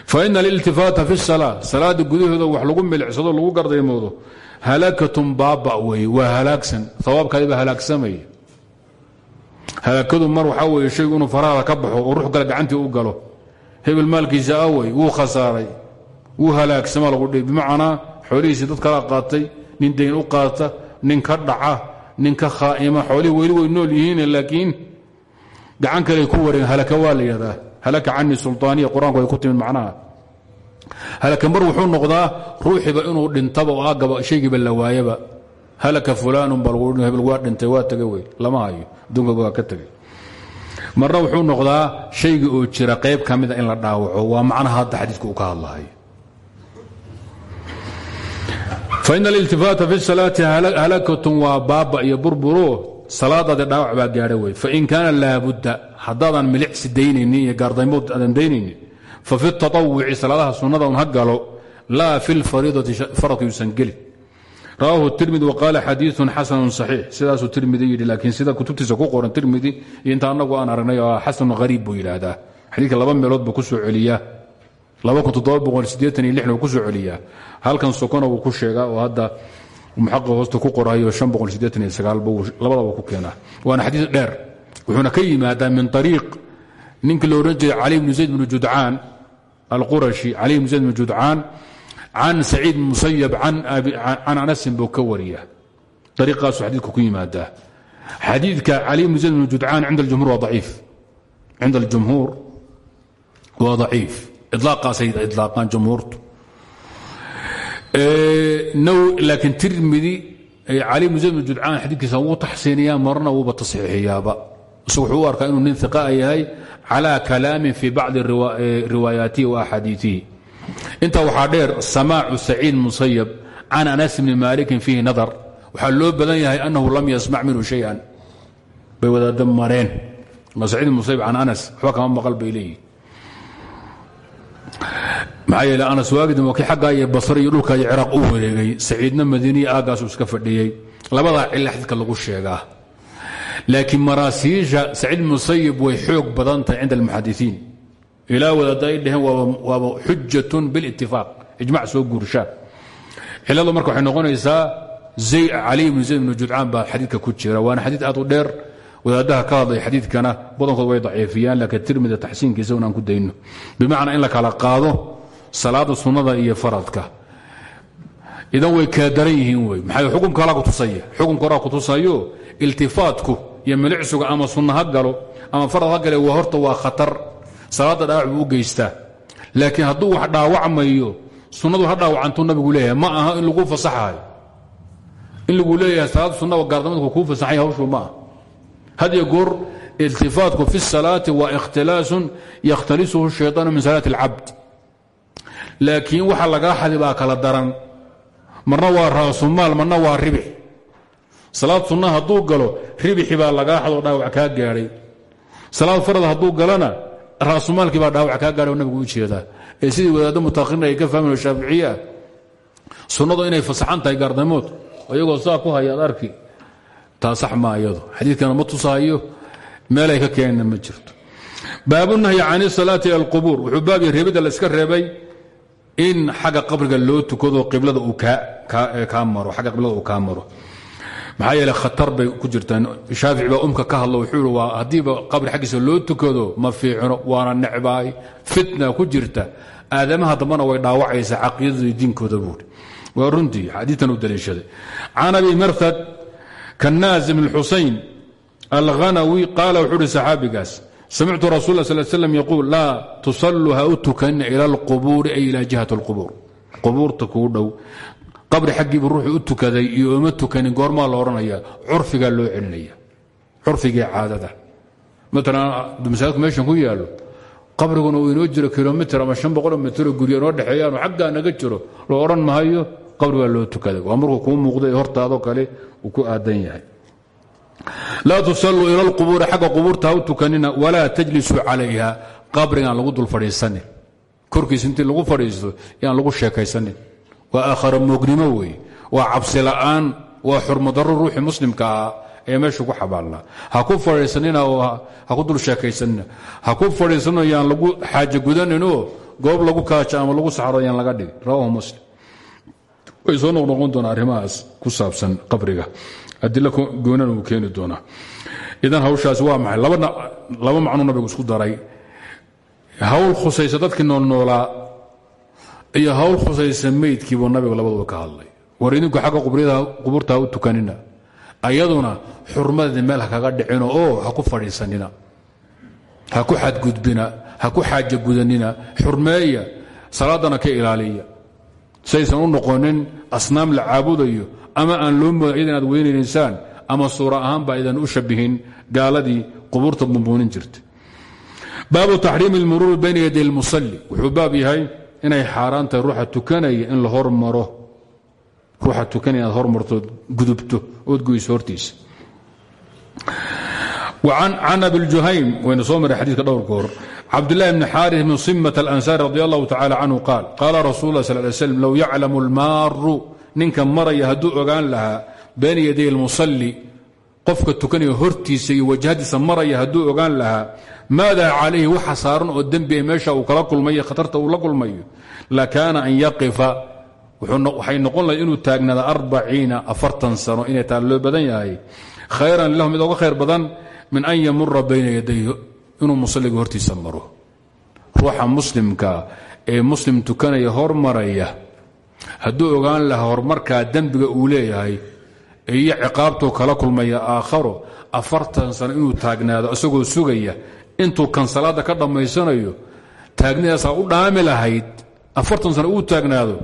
S1: Faina aliltifaata fi salaa salaada gudahooda wax lagu milicsado lagu gardaymoodo. Halakatun baaba weye waa halaagsan. Awaabkaadiba halaagsamaya halaakadu mar waxaa wey inuu faraada ka baxo ruux kale gacantii u galo hebel maalkiisa awey wuu khasaaray wuu halaagsama lagu dhihi bimacnaa xoolihiisii dad kala qaatay nin dayn u qaata nin ka dhaca nin ka khaa'ima xoolihii weli way nool yihiin laakiin gacan kale ku wareegen halaka waa halaka canii sulطaaniya qur'aanku ay ku timid macnaha. Halaka mar wuxuu noqdaa ruuxiiba inuu dhintaba oo agaba shaygiiba la waayaba. Halaka fulaanun ba lagu hebel waa dhintay waa wey lama hayo adduunka waa ka tegay marna wuxuu noqdaa shaygii oo jira qayb ka mida in la dhaawaco. Waa macnaha hadda xadiidka uu ka hadlahay. Fain aliltifaata fi salaati halakatun waa baaba iyo burburo. Salaadaadi dhaawac baa gaadha wey. Fain kaana laabudda haddaadan milicsi daynaynin iyo gaardaymood aadan daynaynin fafi taawuci salaadaha sunnada un ha galo laa fi lfariidati faradka gelin rawaahu tirmidi waqaala xadiiun xasanu saxiix. Sidaasuu tirmidi yidhi laakiin sida kutubtiisa ku qoran tirmidi iyo inta anagu aan aragnay xasanu hariib buu yidhaahdaa. Xadiidka laba meelood buu ku soo celiyaa. Uu ku soo celiyaa. Halkan sokona wuu ku sheegaa oo hadda muxaqi hoosta ku qorayo labadaba ku keenaa. Waana xadiid dheer. Wuxuuna ka yimaadaa min ariiq ninkii lo odhan jiray cali bnu zayd bnu judcaan alqurashi. Cali bnu zayd bnu judcaan can saciid musayab can anasin buu ka wariya ariiqaasu xadiidku ku yimaadaa xadiidka cali bnu zayd bnu judcaan cinda aljumhuur waa daciif ilaaqaasay ilaaqaan jumhuurtu laakiin tirmidi cali bnu zayd bnu judcaan xadiidkiisa wuu taxsiiniyaa marna wuuba tasxiixiyaaba isagu wuxuu u arkaa inuu nin iqaa yahay calى kalaamin fi bacdi riwaayaatihi wa axaadiiihi intaa waxaa dheer samaacu saciid musayab can anas bni maalikin fiihi nadar. Waxaa loo badan yahay anahu lam yasmac minhu shayan. Bay wadaada mareen. Saciid musayab can anas waxba kama maqal bay leeyihi maxaa anas waagidin waa kii xaggaa iyo basre iyo dhulka iyo u wareegay. Saciidna madiiniya aaggaasuu iska fadhiyey. Labadaa cilla xadiidka lagu sheegaa. Laakiin maraasiisha saciid musayib way xoog badan tahay cinda almuxadisiin ilaa wadaadda ay dhaheen waaba xujatun bilitifaaq ijmac soo guurshaa ciladu marka waxay noqonaysaa cali bnu zayd bnu judcaan baa xadiidka ku jira. Waana xadiid aad u dheer. Wadaadaha ka hadlay xadiidkana badankood way daciifiyaan laakiin tirmida taxsiinkiisa unaan ku dayno. Bimacnaa in la kala qaado salaada sunnada iyo faradka. Idan way kala daran yihiin wey maxaa xukumka alaa kutusaya xukumka horaa kutusayo iltifaatku iyo milicsuga ama sunna ha galo ama farad ha gale horta waa khatar salaada dhaawac buu u geystaa. Laakiin hadduu wax dhaawacmayo sunnadu ha dhaawacantuu nabigu leeyahay. Ma aha in lagu fasaxaayo. In lagu leeyahay salaad sunna gaardamidku kuu fasaxay hawshuu ma ah had iyo fi salaati waa ikhtilaasun yakhtalisuhu shayطaanu min salaati اlcabd laakiin waxa lagaa xadi kala daran. Marna waa raasumaal marna waa ribix salaad sunna hadduu galo ribixi baa lagaa xadoo dhaawac kaa gaadhay salaad farad hadduu galana raasumaalkii baa dhaawac kaa gaadhay oo nabigu jeedaa. Ee sidii wadaaddo mutaaqiriin ay ka fahmayo shaaficiye ah sunnadu inay fasaxan tahay gaardamood iyagoo saa ku haya ad arki taa sax maa iyado xadiidkana ma tusahayo meelay ka keenna ma jirto. Baabunahyi can isalaati ila wuxuu baabya reebidda la iska reebay in xagga qabriga loo tukado qiblada uu kaa maro xagga qiblada uu kaa maro maxaa yeele khatar bay ku jirtaan. Shaafici baa umka ka hadlo wuxuu i waa haddiiba qabri xaggiisa loo tukado ma fiicno waana necbaay. Fitna ku jirta. Aadamaha dambana way dhaawacaysaa caqiidadii diinkooda buuri waa runtii xadiitan u daliishaday. Can abi marhad kanaazim xusayn alghanawi qaala wuxuu uhi saxaabigaas samictu rasul sl slam yaquul laa tusaluu ha u tukanina ila alqubuuri ay ila jihat alqubuur. Qubuurta kuu dhow qabri xaggiibu ruuxu u tukaday iyo uma tukanin goormaa la odhanaya curfigaa loo celinaya curfigii caadada. Maalan masaajidku meeshan ku yaalo qabriguna uu inoo jiro kilomitr ama an boqoloo mitro guryo inoo dhexeeyaano xaggaa naga jiro loo odhan mahayo qabrigaa loo tukaday. Waa markuu kuu muuqda kale uu ku aadan yahay. Laa tusalluu ila alqubuuri xagga qubuurta u tukanina walaa tajlisuu calayha qabrigaan lagu dul fadhiisanin. Korkiis intii lagu fadhiisto yaan lagu sheekaysanin waa aakhara moognimo wey. Waa cabsi la'aan waa xurmadaro ruuxii muslimka ahaa ee meesha ku xabaalnaa ha ku fadhiisanina ha ku dul sheekaysanina. Ha ku fadhiisanino yaan lagu xaaje gudaninoo goob lagu kaaja ama lagu saxro yaan laga dhigin rawahu muslim. Way soo noqnoqon doonaa arrimahaas ku saabsan qabriga. Adilo goonana uu keeni doonaa. Idan hawshaasi waa maxay? Laba macnuu nabigu isku daray. Hawl khusaysa dadkii noolnoolaa iyo hawl khusaysa meydkiibuu nabigu labaduba ka hadlay. War idinku xagga qubuurta ha u tukanina. Ayaduna xurmadeeda meel ha kaga dhicino oo ha ku fadhiisanina. Ha ku xadgudbina ha ku xaaja gudanina xurmeeya salaadana ka ilaaliya. Saysan u noqonin asnaam la caabudayo ama aan loo mooda inaad weynaynaysaan ama suura ahaan baa idan u shabihin gaaladii qubuurta bumbuunin jirta. Baabu taxriimi اlmuruuri bayna yaday اlmusalli wuxuu baab inay xaaraan tahay ruuxa tukanaya in la hormaro. Ruuxa tukanaya inaad hormarto gudubto ood goyso hortiisa can abijuhaym waynu soo maray xadiika dhowr goor cabdulahi bni xaari bn simat alansaari radi allahu tacala canhu qaal qaala rasul lah sal ly slm low yaclamu ninka maraya hadduu ogaan lahaa bayna yaday almusalli qofka tukanaya hortiisa iyo wajhadiisa maraya hadduu ogaan lahaa maada calayhi waxa saaran oo dembi meesha uu kala kulmayo khatarta uu la kulmayo lakaana an yaqifa waxay noqon lahay inuu taagnaada arbaciina afartan sano inay taa loo badan yahay khayran lahu mid oga khayr badan min an yamura bayna yadayhi inuu musalliga hortiisa maro ruuxa muslimka ee muslim tukanaya hormaraya hadduu ogaan lahaa horumarkaa dembiga uu leeyahay iyo ciqaabtuu kala kulmaya aakharo afartan sano inuu taagnaado isagoo sugaya intuu kan salaadda ka dhammaysanayo taagnidaasaa u dhaami lahayd afartan sano uu taagnaado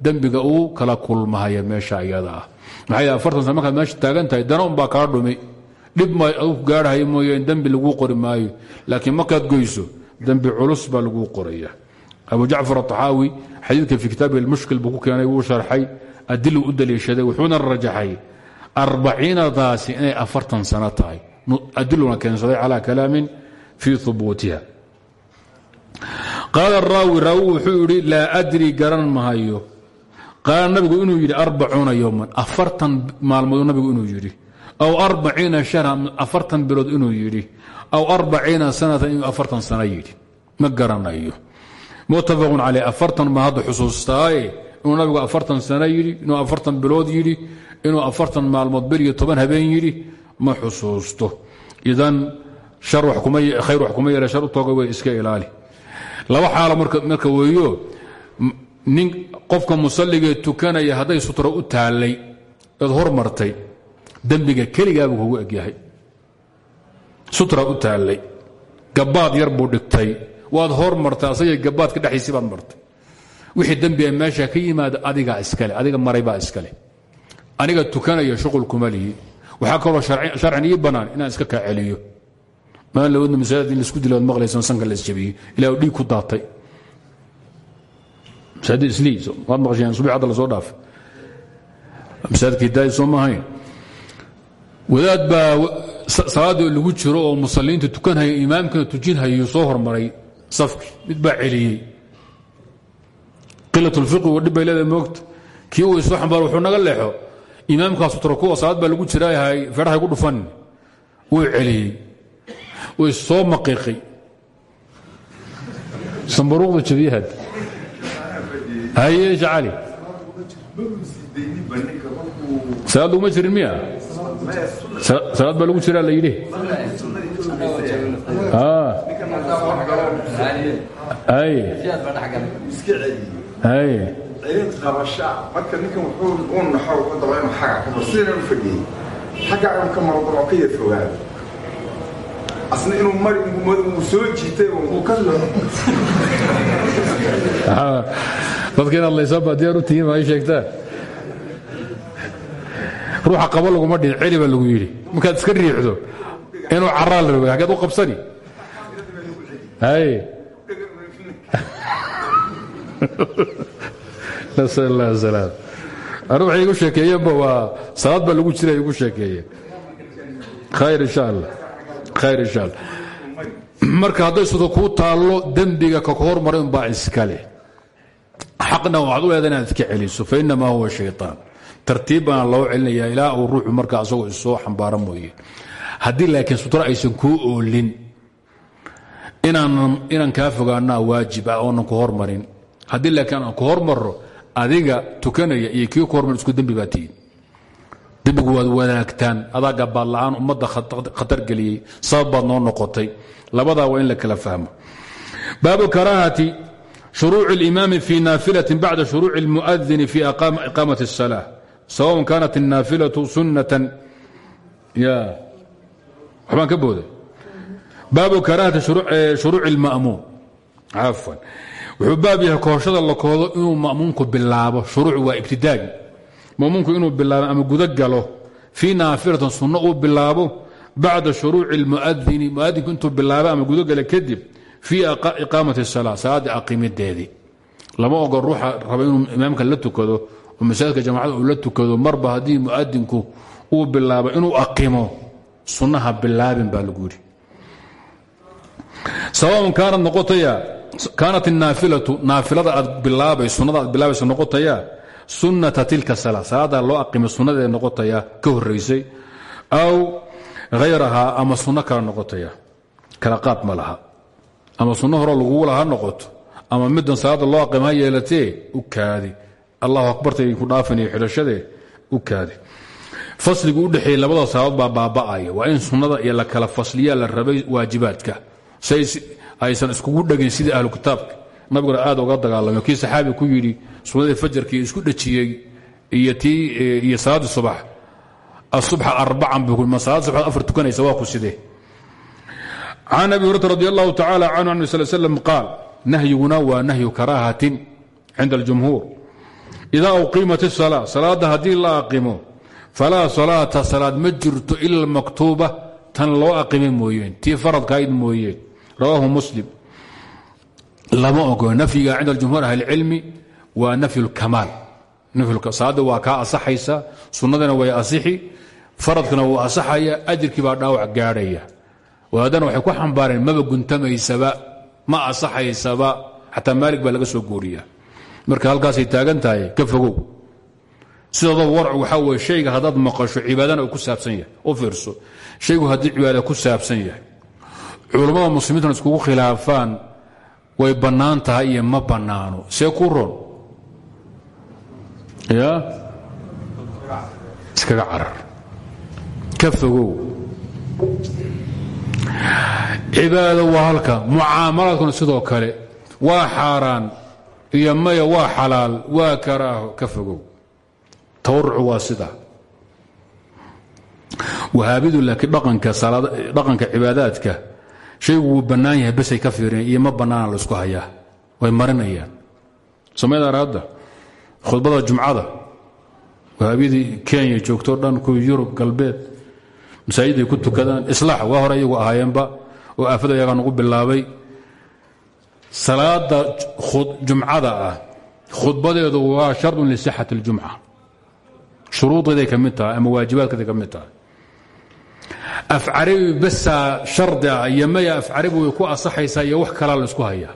S1: dembiga uu kala kulmahaya meesha iyada ah. Afartan sano markaad meesha taagan tahay dana unbaa dhumi. Dhib ma aduu gaarhaya mooye in dembi laguu qori maayo laakiin markaad goyso dembi culus baa laguu qoraya. Abu jacfar aطaxaawi xadiidka fi kitaabihi lmushkil buu ku keenay wuu sharxay adilu u daliishaday wuxuuna rajaxay arbaciinadaasi inay afartan sano tahay. Adiluna keensaday calaa kalaamin fii hubuutiha qaala raawi raawi wuxuu yidhi laa adri garan mahayo. Qaala nabigu inuu yidhi arbacuuna yowman afartan maalmood nabigu inuu yidhi. Aw arbaciina shahran afartan bilood inuu yidhi. Aw arbaciina sanatan inuu afartan sano yidhi. Ma garanayo. Muttafaqun caleyh afartan ma hadda xusuustaaye inuu nabigu afartan sano yidhi inuu afartan bilood yidhi inuu afartan maalmood beriyo toban habeen yidhi ma xusuusto. Idan khayr wax kuma yeele shar u tooga way iska ilaali. Laba xaalo marka weeyo nin qofka musalligee tukanaya hadday sutro u taallay eed hormartay dembiga keligaabuu kugu egyahay sutra u taallay gabaad yar buu dhigtay waad hormartay asagay gabaadka dhexdiisii baad martay. Wixii dembiga meesha ka yimaada adigaa iskale adiga maraybaa iskale aniga tukanaya shuqul kuma lihi. Waxaa kaloo sharcan ii inaan iska kaa celiyo maan lawadna masaajid in la isku dilo ad sanka la isjabiyey ilaa dhiig ku daatay. Masaajid islii waad maqasheen subax hadda la soo dhaafay. Masaajidka hidaaya soo maahayn wadaad baa salaadii lagu jiro oo musaliinta tukanhaya imaamkana tujinhayo soo hormaray safkii. Mid baa celiyey. Qilatulfiqi dhib bay leedahay moogta. Kii uu isoo xambaar wuxuu naga leexo. Imaamkaa sutra kuwa salaad baa lagu jiraayahay feedhahay ku dhufan. Wuu celiyey way soo maqiiqay. Sambaruuqda jabiyahad haye jacali. Salaad laguma jirin miya? Salaad baa lagu jiraa la yidhi. Ay ay
S2: ciid qabasha marka ninkan wuxuu u naxo wuxuu daba inuu xaga ka maro sidana u fadhiyey xagga inuu ka maro daba ka yar fogaado asna inuu mari uu soo jiitay uu ka
S1: dadka inaad laysaan baa diyaar u tihiin ay sheegtaan ruuxa qaba laguma dhihin celi baa lagu yidhi. Markaad iska riixdo inuu caraa la rogay haggeed u qabsani. Hay. Nasal allah salaam anu waxay igu sheekeeyeenba waa salaad baa lagu jira igu sheekeeyeen. Khayr insha allah marka hadday sida kuu taallo dembiga ka hormaray unbaa iskale xaqna waxaad u leeda inaad iska celiso fa inamaa huwa shayطaan tartiib baana loo celinayaa ilaa uu ruuxu marka asagoo isoo xambaara mooye haddii laakiin sutra aysan kuu oolin inaan kaa fogaanaa waajib ah oonan ku hormarin haddii laakiin aan ku hormaro adiga tukanaya iyo kii ku hormar isku dembi baa dembigu waad wadaagtaan adaa gabaad la'aan ummadda khatar geliyey sabab baad noo noqotay labadaa waa in la kala fahmo baabu karaahati shuruuc اlimaami fi naafilaة bacda shuruuc اlmuadini fi iqaamaة الsalاة sawaء kanat الnaafilaةu sunatan ya waxbaan ka booday baabu karaahati shuruuc اlma'muum cafwan wuxuu baab yahay kooshada la koodo inuu ma'muumku bilaabo shuruuc waa ibtidaagi muminku inuu bilaabo ama guda galo fii naafilatan sunno uu bilaabo bacda shuruuci اlmuadini muadinku intuu bilaabo ama gudogala kadib fii iqaamati اsalaa salaada aqimideedii lama ogo ruuxa raba imaamka la tukado oo masaajidka jamacada uu la tukado marba haddii muadinku uu bilaabo inuu aqimo sunnaha bilaabin baa lagu yidhi. Sawaun kaanat nqotaya kaanat naafilada aad bilaabaysunnada aad bilaabaysa noqotaya sunnata tilka salaa salaada loo aqimay noqotaya ka horaysay aw hayrahaa ama sunno noqotaya. Kala qaad ma laha. Ama sunno hore lagugu laha noqoto ama middan salaada loo aqima ha u kaadi. Allahu akbartay ku dhaafinayo xidhashadee u kaadi. Fasligu u dhexeeyey labada salaad baa baaba'aya. Waa in sunnada iyo la kala fasliyaa la rabay waajibaadka. Say aysan iskugu dhegin sidii ahlu kitaabka. Nabiguna aad uga dagaalamay kii saxaabi ku yidhi sunnadii fajarkii isku dhejiyey iyo tii iyo salaaddii subax. Asubxa arbacan buu ma salaad subax afar tukanaysa waa ku sidee? Can abi hurata radi allahu tacala canhu an sal slam qaal nahyiguna waa nahyu karaahatin cinda aljumhuur. Idaa uqiimat الsalaa salaadda haddii la aqimo falaa salaata salaad ma jirto ila maktuuba tan loo aqimay mooyeen. Tii faradkahayd mooyeen. Rawaahu muslim. Lama ogo nafyiga cinda jumhuur ahlicilmi waa nafyu اlkamaal salaadda waa kaa asaxaysa sunnadana way asixi faradkana wuu asaxaya ajirkii baa dhaawac gaadhaya. Haddana waxay ku xambaareen maba guntamaysaba ma asaxaysaba xataa maalig baa laga soo guuriya marka halkaasay taagan tahay ka fogow. Sidooda warcu waxaa weye shayga haddaad maqasho cibaadana ku saabsan yahay. U fiirso shaygu haddii cibaada ku saabsan yahay. Culammada muslimiintuna iskugu khilaafaan way bannaan iyo ma bannaano. See ku ya? Iskaga carar. Ka fogow. Cibaado waa halka. Mucaamalaadkuna sidoo kale waa xaaraan iyo maya waa xalaal waa karaaho ka fogow. Tawarucu waa sidaa wahaabidu laakiin dhaqanka cibaadaadka shaygu wuu bannaan yahay basay ka fiireen iyo ma bannaana laysku hayaa. Way marinayaan. Samaydaan hadda khudbada jumcada. Wahaabidii kenya joogto dhan kuwii yurub galbeed. Masaajiday ku tukadaan. Islaax waa hore iyagu ahaayeenba oo aafada yagaa nagu bilaabay. Salaada jumcada ah. Khudbadeedu waa shardun lisixat اljumca shuruudeeday ka mid tahay ama waajibaadkeeday ka mid tahay. Af carabi basaa shardi ah iyo maya af carabi way ku asaxaysaa iyo wax kalaa laysku hayaa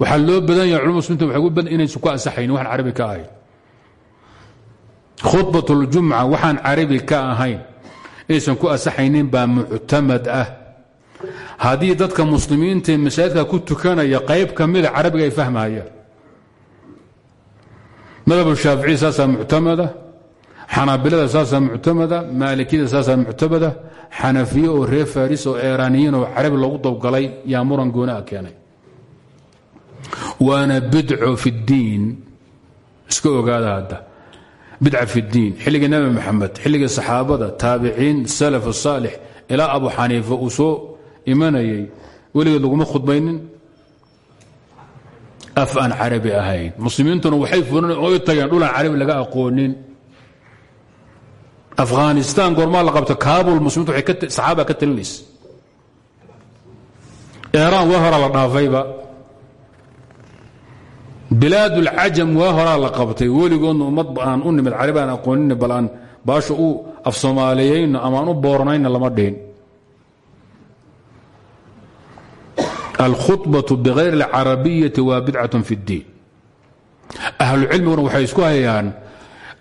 S1: waxaa loo badan yahay culama muslimta waxay u badan inaysan ku asaxaynin waxaan carabi ka ahayn khudbat اljumca waxaan carabi ka ahayn inaysan ku asaxaynin baa muctamad ah. Haddii dadka muslimiinta masaajidka ku tukanaya qayb ka mida carabiga ay fahmayaan madhab shaafici saasaa muctamada. Xanaabilada saasaa muctamada. Maalikiyada saasaa muctamada. Xanafiye oo reer faris oo eraaniyiin oo muran goonaa keenay waana bidco fi اddiin iska ogaada hadda. Bidca fi اddiin xilligii nabi maxamed xilligii saxaabada taabiciin salaf saalix ilaa abu xaniifa uu soo imanayay. Weligeed laguma khudbaynin. Af aan carabi ahayn. Muslimiintuna waxay furan oy tageen dhulaan carabi laga aqoonin. Afghanistan goormaa la qabta kabul muslimiintu saxaaba ka talinaysa iraan waa horaa la dhaafayba bilaad ulcajam waa horaa la qabtay weligoodna ummad aan u nimid carabi aan aqoonin bal aan baasha u af soomaaliyeyno ama aan u booranayna lama dhihin alkhuطbaة bغayr اlcarabiyaةi waa bidcaة fi اddiin ahlucilmiguna waxay isku hayaan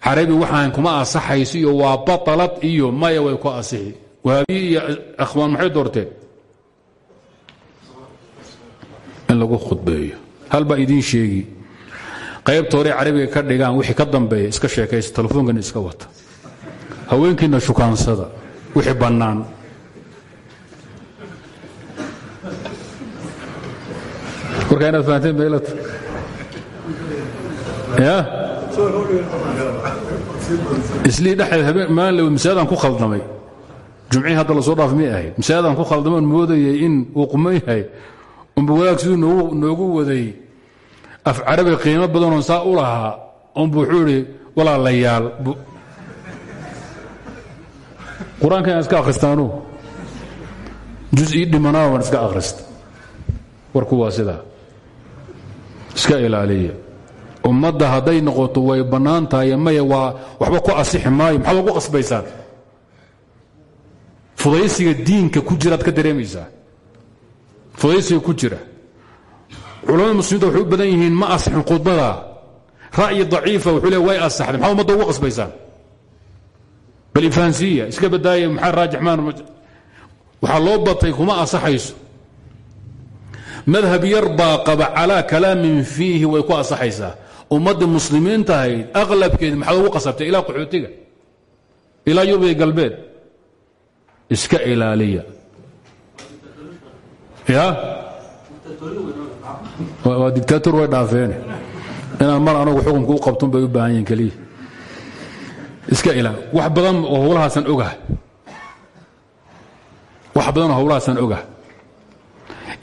S1: carabi waxaan kuma asaxayso iyo waa baطalad iyo maya way ku asixi wahaabiyi iyo akhwaan maxay doorteen in lagu khudbeeyo hal baa idiin sheegi qaybta hore carabiga ka dhigaan wixii ka dambeeya iska sheekaysa telefoonkan iska wata. Haweenkiina shukaansada wixii bannaan. Warkaa inaad fahanteen baylata ya? Islii dhexdeed habeen maalin masaajadaan ku khaldamay. Jumcihii hadda la soo dhaaf may ahayd masaajadaan ku khaldamay moodayay in uu quman yahay. Unba noogu waday af carabi qiimo badanoon saa u lahaa unbu wuxuu idhi walaalayaal qur'aanka iska akhristaanu? Jus ii dhimanaa baan iska akhrista warku waa sidaa. Iska ilaaliya. Ummadda hadday noqoto way bannaan tahay maya waa waxba ku asixi maayo maxaad ugu qasbaysaan fudaysiga diinka ku jiraad ka dareemaysaa. Fudaysiga ku jira culamada muslimiinta waxay u badan yihiin ma asixin khudbada. Ra'yi daciifa wuxuu le way asaxday maxaad ummadda ugu qasbaysaan bal ifahansiya iska badaaya maxaa raajix maan waxaa loo batay kuma asaxayso. Madhab yar qaba calaa kalaamin fiihi way ku asaxaysaa. Ummadda muslimiinta ahayd aqlabkeed maxaad ugu qasabtay? Ilaa qaxootiga. Ilaa yurbiya galbeed. Iska ilaaliya. Ya waa dictaator way dhaafeene inaan mar anagu xukunka u qabtun bay u baahan yihiin keliya. Iska ilaal wax badan oo howlahaasaan ogah wax badan oo howlahaasaan ogah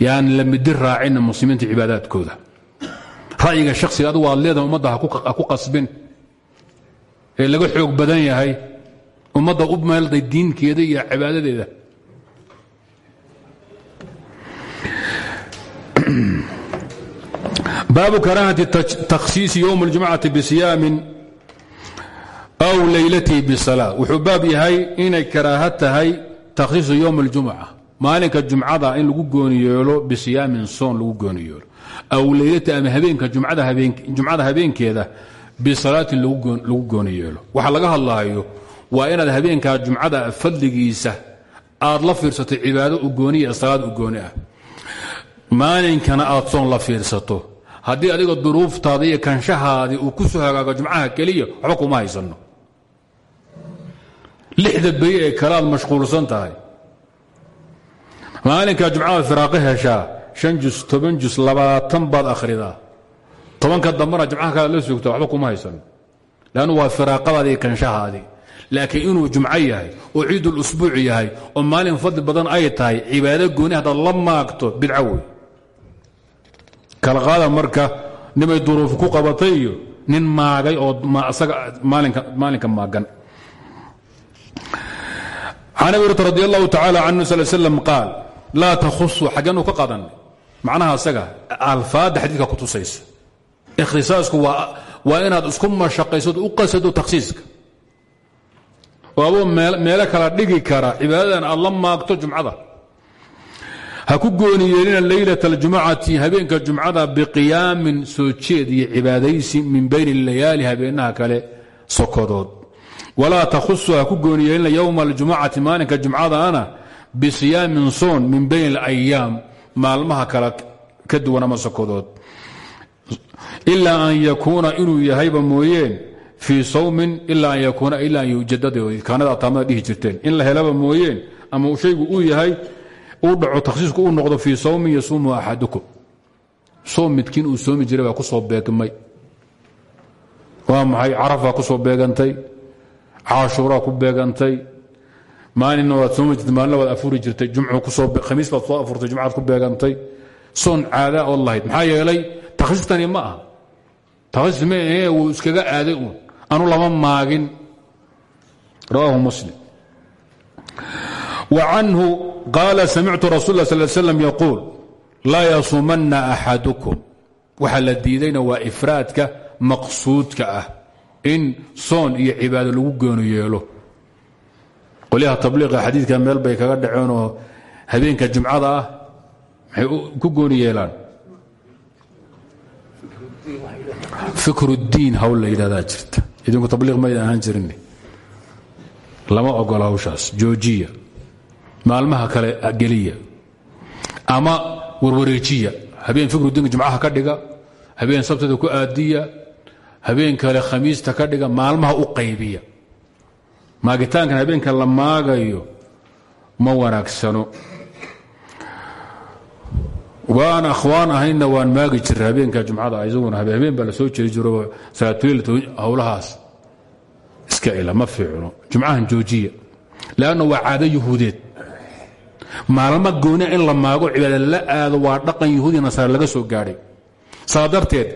S1: yaan la midi raacina muslimiinta cibaadaadkooda. Ra'yiga shaksiga adugu aad leedahay ummadda ha ku qasbin. Ee laga xoog badan yahay ummadda u meelday diinkeeda iyo cibaadadeeda baabu karaahati takhsiisi ywm اljumcati bisiyaamin aw leylatihi bisalaa wuxuu baab yahay inay karaaha tahay takhsiisu ywm اljumca maalinka jumcada in lagu gooni yeelo bisiyaamin soon lagu gooni yeelo. Aw leylati ama habeenka jumcada habeenkeeda bisalaatin lagu gooni yeelo. Waxa laga hadlaayo waa inaad habeenkaa aad la fiirsato cibaado u gooniya salaad u gooni ah. Maalinkana aad soon la fiirsato haddii adiga duruuftaada iyo kanshahaadii uu ku soo hagaago jumcaha keliya waxba kuma haysanno. Lixda beri ee kale mashquulsan tahay. Maalinkaa jumcada firaaqo heshaa shan jus toban jus labaatan baad akhridaa. Tobanka dambana jumcaha kale la sugta waxba kuma haysano leannu waa firaaqadaadii iyo laakiin inuu jumco yahay oo ciidul usbuuc yahay oo maalin fadli badan ay tahay cibaado gooni haddaad la maagto bidco kala qaada marka nimay duruuf ku qabatay iyo nin maagay oo maalinka maagan. Can abi hurata radi allahu tacala canhu sal slam qaal laa takhusu xaggeenuu ka qadanay macnaha asaga alfaadda xadiidka ku tusaysa. Ikhtisaasku waa inaad isku mashaqaysood u qasado takhsiiska. Oo adoo meelo kala dhigi kara cibaadadan aad la jumcada ha ku gooni yeelina leylat aljumcati habeenka jumcada biqiyaamin soo jeed iyo cibaadaysi min bayni layaali habeenaha kale sokodood walaa takhusu ha ku gooni yeelina yowma aljumcati maalinka jumcadaana bisiyaamin soon min bayn alayaam maalmaha kale ka duwan ama sokodood an yakuuna inuu yahayba mooyeen fii sawmin ilaa an yakuuna ilaa an yujadada kaanada jirteen. In la helaba mooyeen ama shaygu uu yahay uu dhaco takhsiisku uu noqdo fii sawmin yasuumu axadukum. Soom uu soomi jiray baa ku soo beegmay. Waa maxay? Carafaa ku soo beegantay. Caashuuraa ku beegantay. Maalinna waad soomi jirtay maalina waad afuri jirtay. Jumcu ku soo khamiis baad soo afurtay jumcaad ku beegantay. Soon caadaa ood lahayd. Maxaa yeelay takhsiistani ma aha. Takhsiis ma ahee wuu iskaga aaday uun. Anu lama maagin. Rawaahu muslim wa canhu qaala samictu rasul lah sal slam yaquul laa yasuumanna axadukum waxa la diidayna waa ifraadka maqsuudka ah in soon iyo cibaado lagu gooni yeelo qolyaha tabliiqa xadiidka meel bay kaga dhaceenoo habeenka jumcada ah maxay ku gooni yeelaan fikrudiin hawl la yidhahdaa jirta idinku tabliiq mayd ahaan jirin lama ogola hawshaas joojiya maalmaha kale geliya ama warwareejiya. Habeen fikrudiinka jumcaha ka dhiga habeen sabtada ku aadiya habeen kale khamiista ka dhiga maalmaha u qaybiya. Maagitaankan habeenka la maagayo ma wanaagsano. Waan akhwaan ahaynna waan maagi jiray habeenka jumcada isaguna habeen baa soo jeri jiro salaatulil howlahaas. Iska ila ma fiicno. Jumcahan joojiya. Leanna waa caado yuhuudeed maalmo gooniya in la maago cibaada la aado waa dhaqan yahuudiya nasaare laga soo gaadhay saa darteed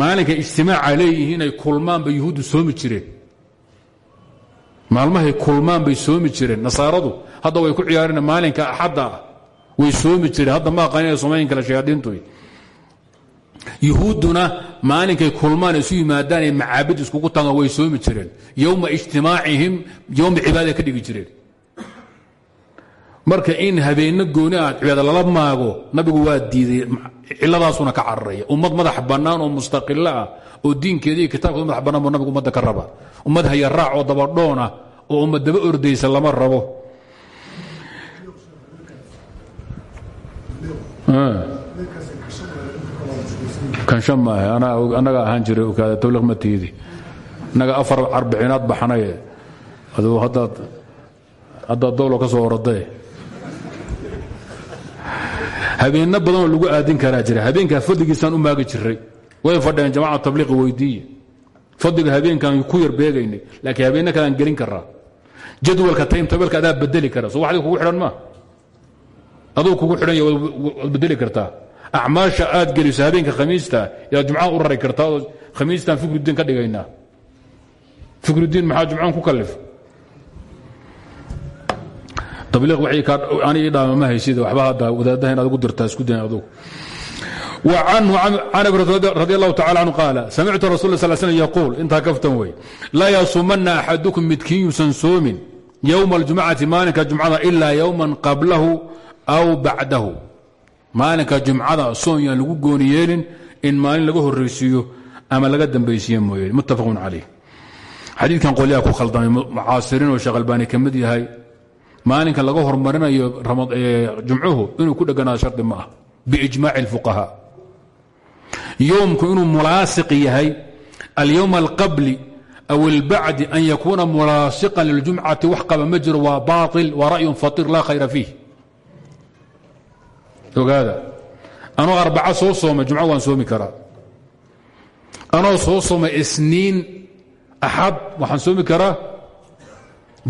S1: maalinka ijtimaaca leeyihiin ay kulmaan bay yuhuuddu soomi jireen. Maalmahay kulmaan bay soomi jireen. Nasaaradu hadda way ku ciyaareen maalinka axadda ah. Way soomi jireen. Hadda ma aqaan inay soomayn kale shayaadiintu. Yuhuudduna maalinkay kulmaan isu yimaadaan ee macaabid iskugu tagaan way soomi jireen. Yowma ijtimaacihim yowma cibaada dhigi jireen marka in habeenno gooni ah cibaada lala maago nabigu waa diiday ciladaasuna ka cararaya. Ummad madax bannaan oo mustaqilo ah oo diinkeeda iyo kitaabkooda madax bannaan buu nabigu ummadda ka raba ummad hayaraac oo dabadhoon ah oo ummad daba ordaysa lama rabo. Kansha maaha annaga ahaan jiray okaada tawliq ma tiidi. Innaga afar arbiciinaad baxnaye aduu haddaad haddaad dowlo ka soo oradae habeenno badanoo lagu aadin karaa jira habeenkaa fadligiisaan u maagi jiray way fadheen jamaca tabliiqi weydiiye. Fadliga habeenkaan ku yar beegaynay laakiin habeenno kalean gelin karaa jadwalka taymtabeelka adaa bedeli kara so waxdi kugu xidhan maa aduu kugu xidhan ya waad bedeli kartaa. Acmaasha aad geliso habeenka khamiista yaad jumcaan u rari kartaa oo khamiistaan fikrudiin ka dhigaynaa. Fikrudiin maxaa jumcaan ku kalif tabliiq ani ii dhaama ma haysid waxba hadda wadaadaha inaad ugu dirtaa isku dayn adugu وعنه عن أبي رضي الله تعالى عنه قال سمعت رسول الله صلى الله عليه وسلم يقول انتهى كفتن وي لا يصومن أحدكم مدكين يسن سوم يوم الجمعة مالك الجمعة إلا يوما قبله أو بعده maalinka jumcada soon yaan lagu gooni yeelin in maalin laga horraysiiyo ama laga dambaysiiye mooye muttafaqun calayh xadiidkan qolyaha ku khaldamay mucaasiriin oo sheekh albaani ka mid yahay maalinka laga hormarinayo jumcuhu inuu ku dheganaado shardi ma ah biijmaaci اlfuqahaa yoomku inuu mulaasiq yahay alyowm alqabli aw اlbacdi an yakuuna mulaasiqan liljumcati wax qaba ma jiro waa baail waa ra'yun fatir laa khayra fiih. Ogaada. Anoo arbaca soo soomay jumco waan soomi karaa. Anoo soo soomay isniin axad waxaan soomi karaa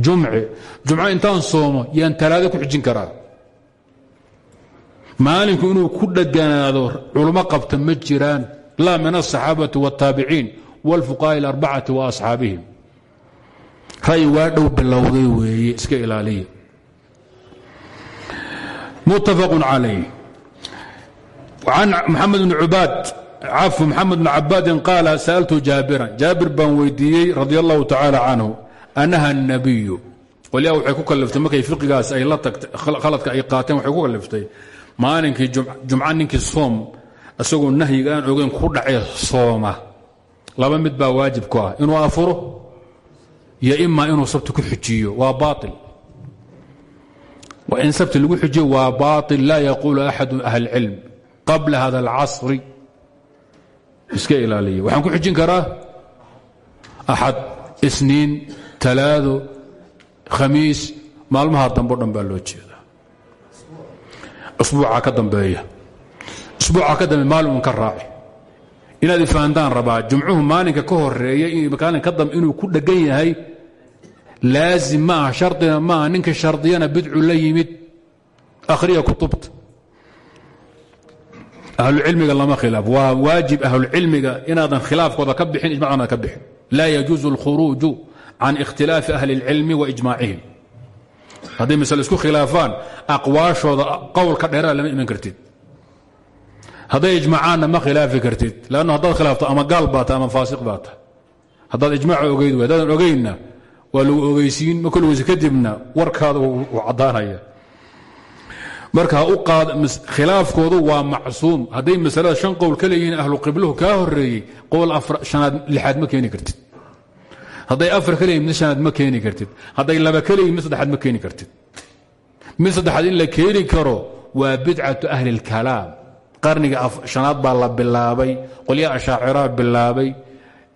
S1: jumce jumco intaan soomo yaan talaado ku xijin karaa maalinku inuu ku dheganaado culmo qabta ma jiraan laa min aلصaxaabati wالtaabiciin wاlfuqahaءi اlarbacati wa asxaabihim ra'yi waa dhow bilowday weeye iska ilaaliya متفق عليه عن محمد بن عباد عفو محمد بن عباد قال سألت جابرا جابر baan weydiiyey رضي الله تعالى عنه anaha nabiyu qolyaa waxay ku kaliftay markay fiqigaas ay la tagtay khaladka ay qaateen waxay ku kaliftay maalinkii jumca ninkii soom isagoo nahyiga ogeyn ku dhacee sooma. Laba mid baa waajib ku ah inuu afuro iyo imaa inuu sabti ku xujiyo waa baail in sabti lagu xujiyo waa baail laa yaquulu axadu ahlilcilm qabla hada alcasri. Iska ilaaliya waxaan ku xujin karaa axad isniin talaado khamiis maalmaha dambe o loo jeedaa. Usbuuca ka dambeeya. Usbuuca ka dambe maalin ka raaci. Inaad ifahantaan rabaa jumcuhu maalinka ka horreeya maalin ka dambe inuu ku dhegan yahay laazim ma aha shardina ninka shardiyana bidcu la yimid akhriya kutubta. Ahlucilmiga lama khilaaf. Waa waajib ahlucilmiga inaadan khilaafkooda ka bixin ijmacooda ka bixin. Laa yajuuzu اlkhuruuju can ikhtilaafi ahli اlcilmi wa ijmaacihim hadday masale isku khilaafaan aqwaashooda qowlka dheeraad lama iman kartid hadday ijmacaanna ma khilaafi kartid lannu haddaad khilaafto ama gaal baa ta ama faasiq baa ta haddaad ijmaaca ogeyd w haddaadan ogeynna waa lagu ogeysiin ma kolweyse kadibna warkaada uu caddaanaya marka khilaafkoodu waa macsuum hadday masalada shan qowl ka leeyihiin ahlu qibluhu kaa horeeyey qowl hadday afar ka leeyihin mid shanaad ma keeni kartid hadday laba ka leeyihin mid saddexaad ma keeni kartid mid saddexaad in la keeni karo waa bidcatu ahli اlkalaam qarniga shanaad baa la bilaabay qolyaha ashaaciraa bilaabay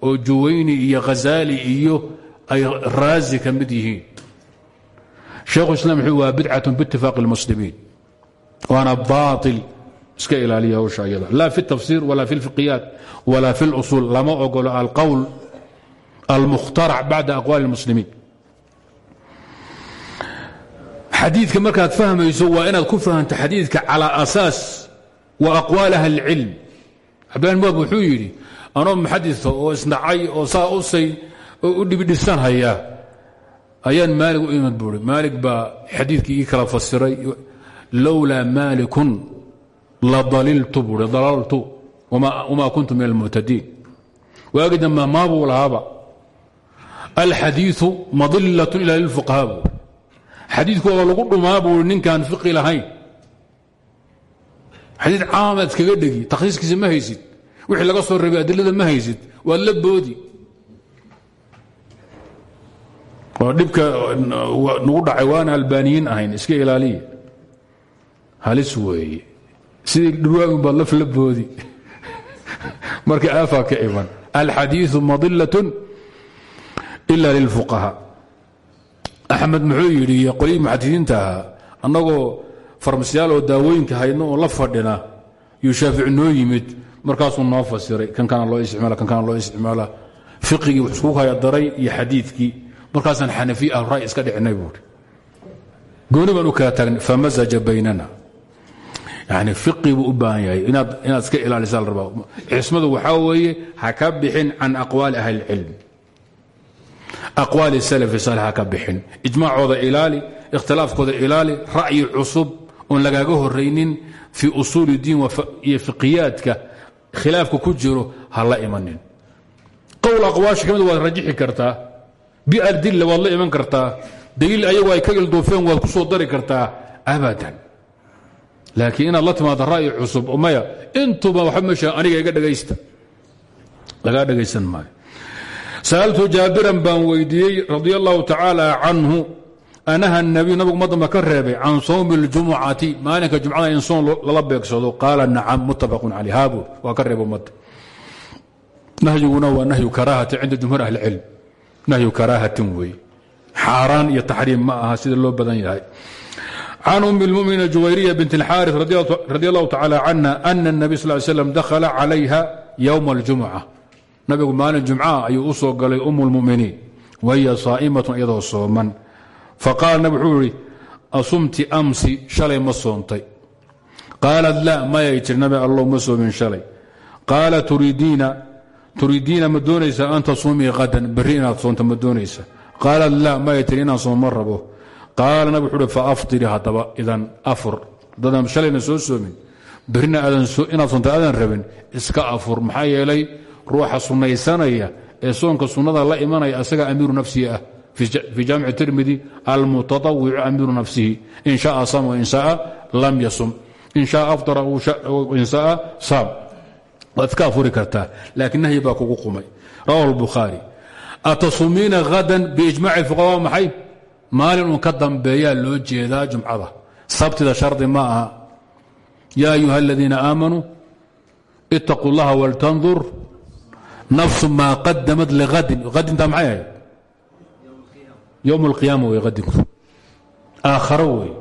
S1: oo juwayni iyo khazaali iyo ay raazi ka mid yihiin sheekhu islam wuxuu waa bidcatun biitifaaqi اlmuslimiin waana baail iska ilaaliya hawsha ayada laa fi اtafsir wala fi اlfiqiyaat wala fi اlusuul lama ogolo alqowl almuhtarac bacda aqwaali اlmuslimiin xadiidka markaad fahmayso waa inaad ku fahamto xadiidka calaa asaas wa aqwaal ahli اlcilm cabdillah mubaad wuxuu yidhi anoo muxadita oo isnacay oo saa usay oo u dhibidhisan hayaa ayaan maalig u imid buuri maalig baa xadiidkii ii kala fasiray lowlaa maalikun la daliltu buuri dalaltu wamaa kuntu min almuctadiin waagidammaamaabuu lahaaba alxadiiu madilat ila xadiidku waa lagu dhumaa buui ninkaan fiqi lahayn xadiid caamaad iskaga dhegi takhsiiskiisa ma haysid wixii laga soo reebay adilada ma haysid waad la boodi oo dhibka nagu dhacay waana albaaniyiin ahayn iska ilaaliya halis weeye sidii dhurwaagin baad laf la boodi marka aafaa ka iman alxadiiثu madilaة ila lilfuqahaa axmed muxuu yidhi qolyihii muxadisiinta ahaa annagoo oo daawooyinka haydna oo la fadhina yuu shaafici noo yimid markaasuu noo fasiray. Kan kana loo isticmaala kan kana loo isticmaala. Fiqigii wax iskugu haya daray iyo xadiidkii. Markaasaan xanafiy ahluray iska dhicinay buuri gooni baan u kala taagnay famazaja baynana. Yani fiqi u baahan yahay. Inaad iska ilaalisa la rabaa. Cismadu waxaa weeye ha ka bixin can aqwaali ahli اlcilm aqwaali salafi saalix ha ka bixin. Ijmaacooda ilaali ikhtilaafkooda ilaali ra'yi cusub oon lagaaga horaynin fii usuuli diin iyo fiqiyaadka khilaafka ku jiro ha imanin. Qowl aqwaasha ka mid waad rajixi kartaa biardilla waad la iman kartaa daliil ayagu ay ka ilduufeen waad ku soo dari kartaa abadan. Laakiin inaad la timaado ra'yi cusub maya intuba waxba meesha iga dhagaysta. Lagaa dhagaysan maayo sa'altu jaabiran baan weydiiyey radia allahu tacaala canhu anaha nabiyu nabigu madamba ka reebay can sawmi اljumucati maalinka jumcada in soon lala beegsado qaala nacam muttafaqun caleyh haabu waa ka reeba ummadda nahyiguna waa nahyu karaahati cinda jumhuur ahli cilm nahyu karaahatin weeye xaaraan iyo taxriim ma aha sida loo badan yahay can um اlmuminiina juwayriya bint اlxaariث radi allahu tacala canha ana الnabiy sal slam dakhala calayha ywma اljumuca nabigu maalin jumcaha ayuu u soo galay um اlmuminiin wahiya saa'imatun iyadoo sooman. Faqaala nabig wuxuu asumti amsi shalay ma soontay. La mayay tir nabi allow ma shalay. Qaala turiidiina ma doonaysaa an tasuumii hadan berri inaad soonto ma la mayay tir inaan soom ma rabo. Qaala nabig wuxuu haddaba idan afur. Haddaadan shalayna soo soomin. Berrina inaad soonto aadan rabin iska afur. Maxaa yeelay ruuxa sunnaysanaya ee soonka sunnada la imanaya asaga amiiru nafsihi ah. Fii jaamic tirmidi almutatawicu amiiru nafsihi. In shaaa sam wain shaaa lam yasum. In shaaa aftara in shaaa saam. Waad iska afuri kartaa laakiin nahyi baa kugu qumay. Rawahu lbukhaari atasumiina hadan biijmaci fuqahaa maxay? Maalin uun ka dambeeyaa loo jeedaa jumcada. Sabtida shardi ma aha. Yaa ayuha aladiina aamanuu itaquu nafsu maa qadamad liadin adintaa maxay ahayd ywm اlqiyaama wey adinku aakharo wey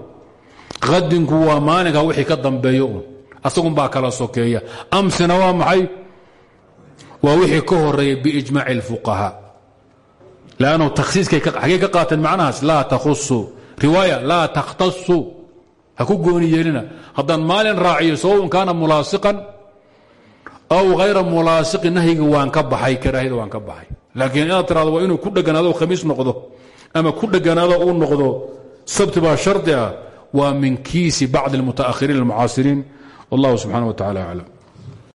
S1: qadinku waa maalinka wixii ka dambeeyo un asagun baa kala sokeeya amsina waa maxay waa wixii ka horreeya biijmaaci اlfuqahaa lannu takhsiiskay xaggey ka qaateen macnahaas laa takhusu riwaaya laa takhtasu ha ku gooni yeelina haddaan maalin raaciyo sawaun kaana mulaasiqan aw hayra mulaasiqin nahyiga waan ka baxay karaahida waan ka baxay laakiin inaad tirado waa inuu ku dheganaado khamiis noqdo ama ku dheganaado uu noqdo sabti baa shardi ah waa min kiisi bacdi اlmutaakhiriin اlmucaasiriin wallahu subxana wa tacala aclam